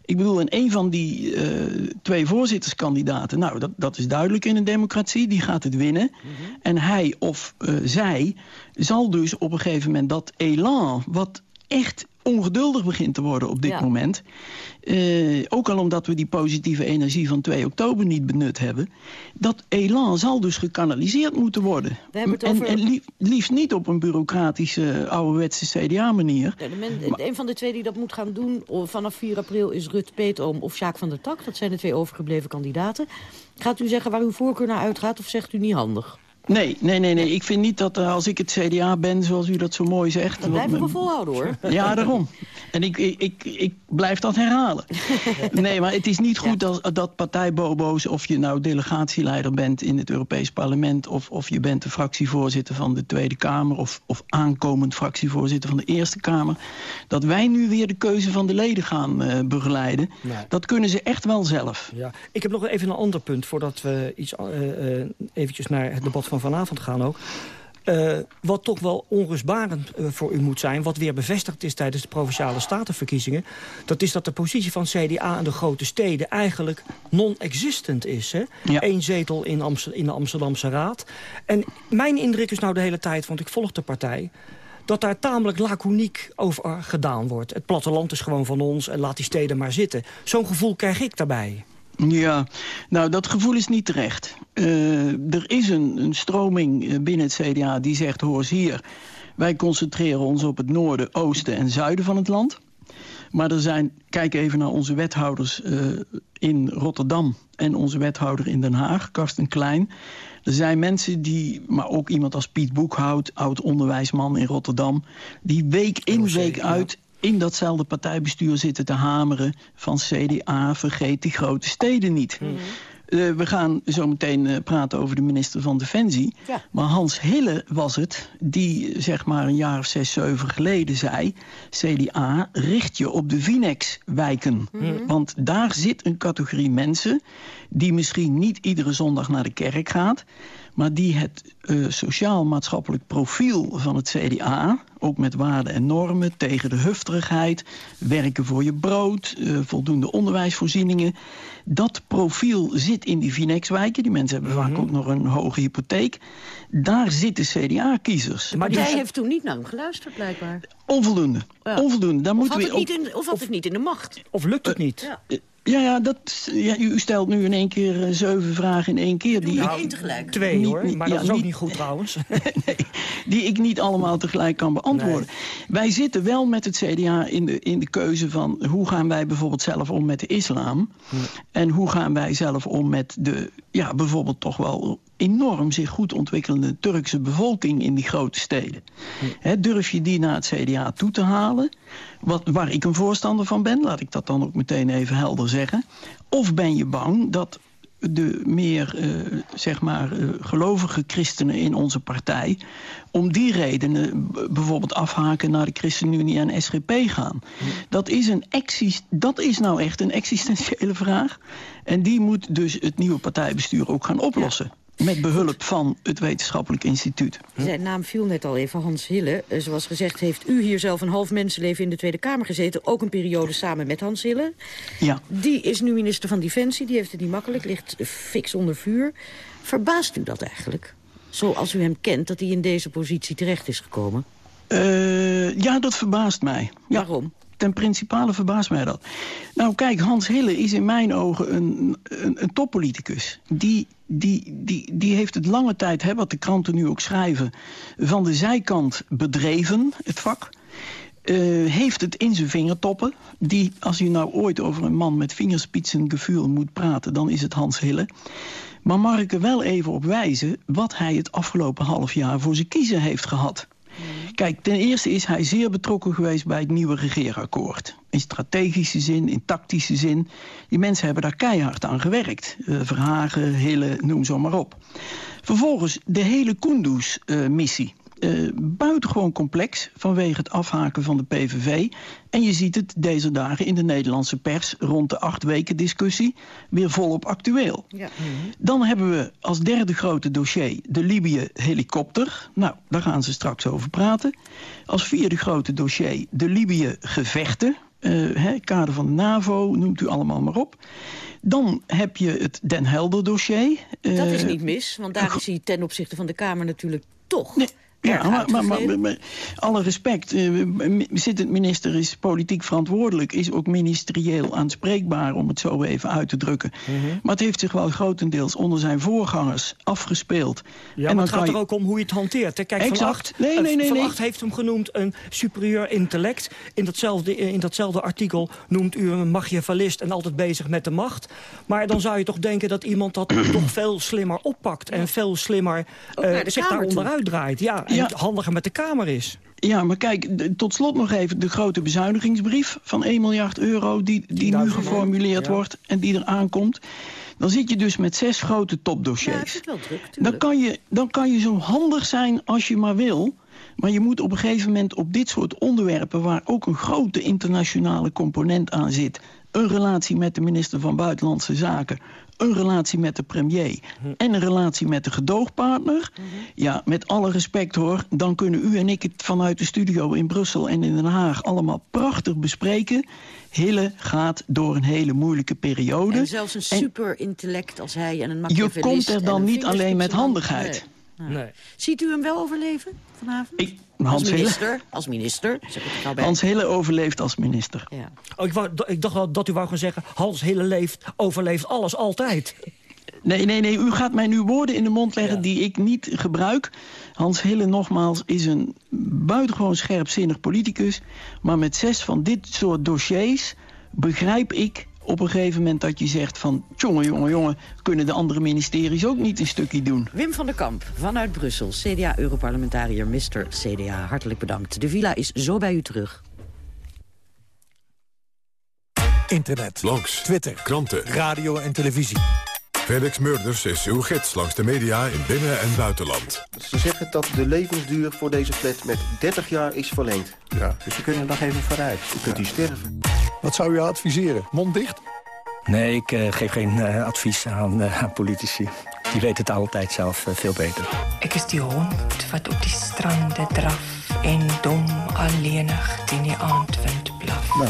Ik bedoel, en een van die eh, twee voorzitterskandidaten... nou, dat, dat is duidelijk in een democratie, die gaat het winnen. En hij of eh, zij zal dus op een gegeven moment dat elan... wat echt ongeduldig begint te worden op dit Ja. moment... eh, ook al omdat we die positieve energie van 2 oktober niet benut hebben... dat elan zal dus gekanaliseerd moeten worden. We hebben het en, over- en lief- liefst niet op een bureaucratische, ouderwetse CDA-manier... Ja, een van de twee die dat moet gaan doen o, vanaf 4 april is Rut Peetoom of Sjaak van der Tak. Dat zijn de twee overgebleven kandidaten. Gaat u zeggen waar uw voorkeur naar uitgaat of zegt u niet handig? Nee, nee, nee, nee. Ik vind niet dat eh, als ik het CDA ben, zoals u dat zo mooi zegt... Dat blijven we men- volhouden hoor. Ja, daarom. En ik, ik, ik, ik blijf dat herhalen. Nee, maar het is niet goed als, dat partijbobo's... of je nou delegatieleider bent in het Europees Parlement... of, of je bent de fractievoorzitter van de Tweede Kamer... Of, of aankomend fractievoorzitter van de Eerste Kamer... dat wij nu weer de keuze van de leden gaan eh, begeleiden. Nee. Dat kunnen ze echt wel zelf. Ja. Ik heb nog even een ander punt voordat we iets, eh, eh, eventjes naar het debat van vanavond gaan ook. Eh, wat toch wel onrustbarend eh, voor u moet zijn... wat weer bevestigd is tijdens de Provinciale Statenverkiezingen... dat is dat de positie van CDA in de grote steden eigenlijk non-existent is. Hè? Eén zetel in, Amster- in de Amsterdamse Raad. En mijn indruk is nou de hele tijd, want ik volg de partij... dat daar tamelijk laconiek over gedaan wordt. Het platteland is gewoon van ons en laat die steden maar zitten. Zo'n gevoel krijg ik daarbij. Ja, nou dat gevoel is niet terecht. Uh, er is een, een stroming eh, binnen het CDA die zegt, hoor eens hier... wij concentreren ons op het noorden, oosten en zuiden van het land... Maar er zijn, kijk even naar onze wethouders uh, in Rotterdam... en onze wethouder in Den Haag, Karsten Klein. Er zijn mensen die, maar ook iemand als Piet Boekhout... oud-onderwijsman in Rotterdam... die week in, week uit in datzelfde partijbestuur zitten te hameren... van CDA, vergeet die grote steden niet. Mm uh, we gaan zo meteen uh, praten over de minister van Defensie. Ja. Maar Hans Hille was het die zeg maar een jaar of zes, zeven geleden zei... CDA, richt je op de Vinex-wijken. Mm -hmm. Want daar zit een categorie mensen... die misschien niet iedere zondag naar de kerk gaat maar die het uh, sociaal-maatschappelijk profiel van het CDA... ook met waarden en normen tegen de hufterigheid... werken voor je brood, uh, voldoende onderwijsvoorzieningen... dat profiel zit in die Vinex-wijken. Die mensen hebben mm -hmm. vaak ook nog een hoge hypotheek. Daar zitten CDA-kiezers. Maar jij heeft toen niet naar hem geluisterd, blijkbaar. Onvoldoende. Ja. Onvoldoende. Daar of, moeten had we het niet in, of had het niet in de macht? Of lukt het niet? Ja. Ja, ja, dat, ja, u stelt nu in één keer uh, zeven vragen in één keer. Die nou, ik, tegelijk. Twee niet, hoor, maar ja, dat is ook niet, niet goed trouwens. nee, die ik niet allemaal tegelijk kan beantwoorden. Nee. Wij zitten wel met het CDA in de, in de keuze van... hoe gaan wij bijvoorbeeld zelf om met de islam? Hm. En hoe gaan wij zelf om met de, ja, bijvoorbeeld toch wel enorm zich goed ontwikkelende Turkse bevolking in die grote steden. Durf je die naar het CDA toe te halen? Wat, waar ik een voorstander van ben, laat ik dat dan ook meteen even helder zeggen. Of ben je bang dat de meer, uh, zeg maar, uh, gelovige christenen in onze partij... om die redenen bijvoorbeeld afhaken naar de ChristenUnie en SGP gaan. Dat, is een dat is nou echt een existentiële vraag. En die moet dus het nieuwe partijbestuur ook gaan oplossen. Met behulp van het wetenschappelijk instituut. Zijn naam viel net al even, Hans Hille. Zoals gezegd heeft u hier zelf een half mensenleven in de Tweede Kamer gezeten. Ook een periode samen met Hans Hille. Ja. Die is nu minister van Defensie. Die heeft het niet makkelijk, ligt fix onder vuur. Verbaast u dat eigenlijk? Zoals u hem kent, dat hij in deze positie terecht is gekomen? Uh, ja, dat verbaast mij. Ja. Waarom? ten principale verbaast mij dat. Nou kijk, Hans Hille is in mijn ogen een, een, een toppoliticus. Die, die, die, die heeft het lange tijd, hè, wat de kranten nu ook schrijven... van de zijkant bedreven, het vak... Uh, heeft het in zijn vingertoppen. Die, als je nou ooit over een man met vingerspitsengevoel moet praten... dan is het Hans Hille. Maar mag ik er wel even op wijzen... wat hij het afgelopen half jaar voor zijn kiezen heeft gehad. Kijk, ten eerste is hij zeer betrokken geweest bij het nieuwe regeerakkoord. In strategische zin, in tactische zin. Die mensen hebben daar keihard aan gewerkt. Uh, Verhagen, Hille, noem zo maar op. Vervolgens de hele Kunduz-missie. Uh, buitengewoon complex vanwege het afhaken van de PVV. En je ziet het deze dagen in de Nederlandse pers... rond de acht weken discussie weer volop actueel. Ja. Dan hebben we als derde grote dossier de Libië-helikopter. Nou, daar gaan ze straks over praten. Als vierde grote dossier de Libië-gevechten. Uh, kader van de NAVO, noemt u allemaal maar op. Dan heb je het Den Helder dossier. Uh, dat is niet mis, want daar is hij ten opzichte van de Kamer natuurlijk toch... Nee. Ja, maar, maar, maar, maar, alle respect. Uh, zittend minister is politiek verantwoordelijk. Is ook ministerieel aanspreekbaar, om het zo even uit te drukken. Mm -hmm. Maar het heeft zich wel grotendeels onder zijn voorgangers afgespeeld. Ja, en maar het gaat je... er ook om hoe je het hanteert. Hè? Kijk, exact. Van Acht, nee, nee, nee, van nee. Acht heeft hem genoemd een superieur intellect. In datzelfde, in datzelfde artikel noemt u hem een machiavellist... en altijd bezig met de macht. Maar dan zou je toch denken dat iemand dat toch veel slimmer oppakt... en veel slimmer uh, zich daar onderuit draait. Ja, en ja. handiger met de Kamer is. Ja, maar kijk, de, tot slot nog even de grote bezuinigingsbrief van 1 miljard euro... die, die nu geformuleerd ja. wordt en die er aankomt. Dan zit je dus met zes grote topdossiers. Ja, wel druk, dan, kan je, dan kan je zo handig zijn als je maar wil... Maar je moet op een gegeven moment op dit soort onderwerpen... waar ook een grote internationale component aan zit... een relatie met de minister van Buitenlandse Zaken een relatie met de premier en een relatie met de gedoogpartner... Mm -hmm. ja, met alle respect hoor, dan kunnen u en ik het vanuit de studio in Brussel en in Den Haag allemaal prachtig bespreken. Hille gaat door een hele moeilijke periode. En zelfs een super intellect als hij en een Je komt er dan niet alleen met handigheid. Nee. Ziet u hem wel overleven vanavond? Ik, als Hans Hille, minister, als minister. Zeg ik er nou bij. Hans Hille overleeft als minister. Ja. Oh, ik, wou, ik dacht wel dat u wou gaan zeggen... Hans Hille leeft, overleeft alles altijd. Nee, nee, nee, u gaat mij nu woorden in de mond leggen die ik niet gebruik. Hans Hille, nogmaals, is een buitengewoon scherpzinnig politicus. Maar met zes van dit soort dossiers begrijp ik op een gegeven moment dat je zegt van... jongen, jongen, jongen, kunnen de andere ministeries ook niet een stukje doen? Wim van der Kamp vanuit Brussel, CDA-europarlementariër Mr. CDA. Hartelijk bedankt. De villa is zo bij u terug. Internet, langs, Twitter, kranten, radio en televisie. Felix Murders is uw gids langs de media in binnen- en buitenland. Ze zeggen dat de levensduur voor deze flat met 30 jaar is verlengd. Ja. Dus we kunnen nog even vooruit. U kunt hier sterven. Wat zou u adviseren? Mond dicht? Nee, ik eh, geef geen eh, advies aan, eh, aan politici. Die weten het altijd zelf veel beter. Ek is die hond wat op die strande draf en dom alleenig teen die aandwind blaf. Nou,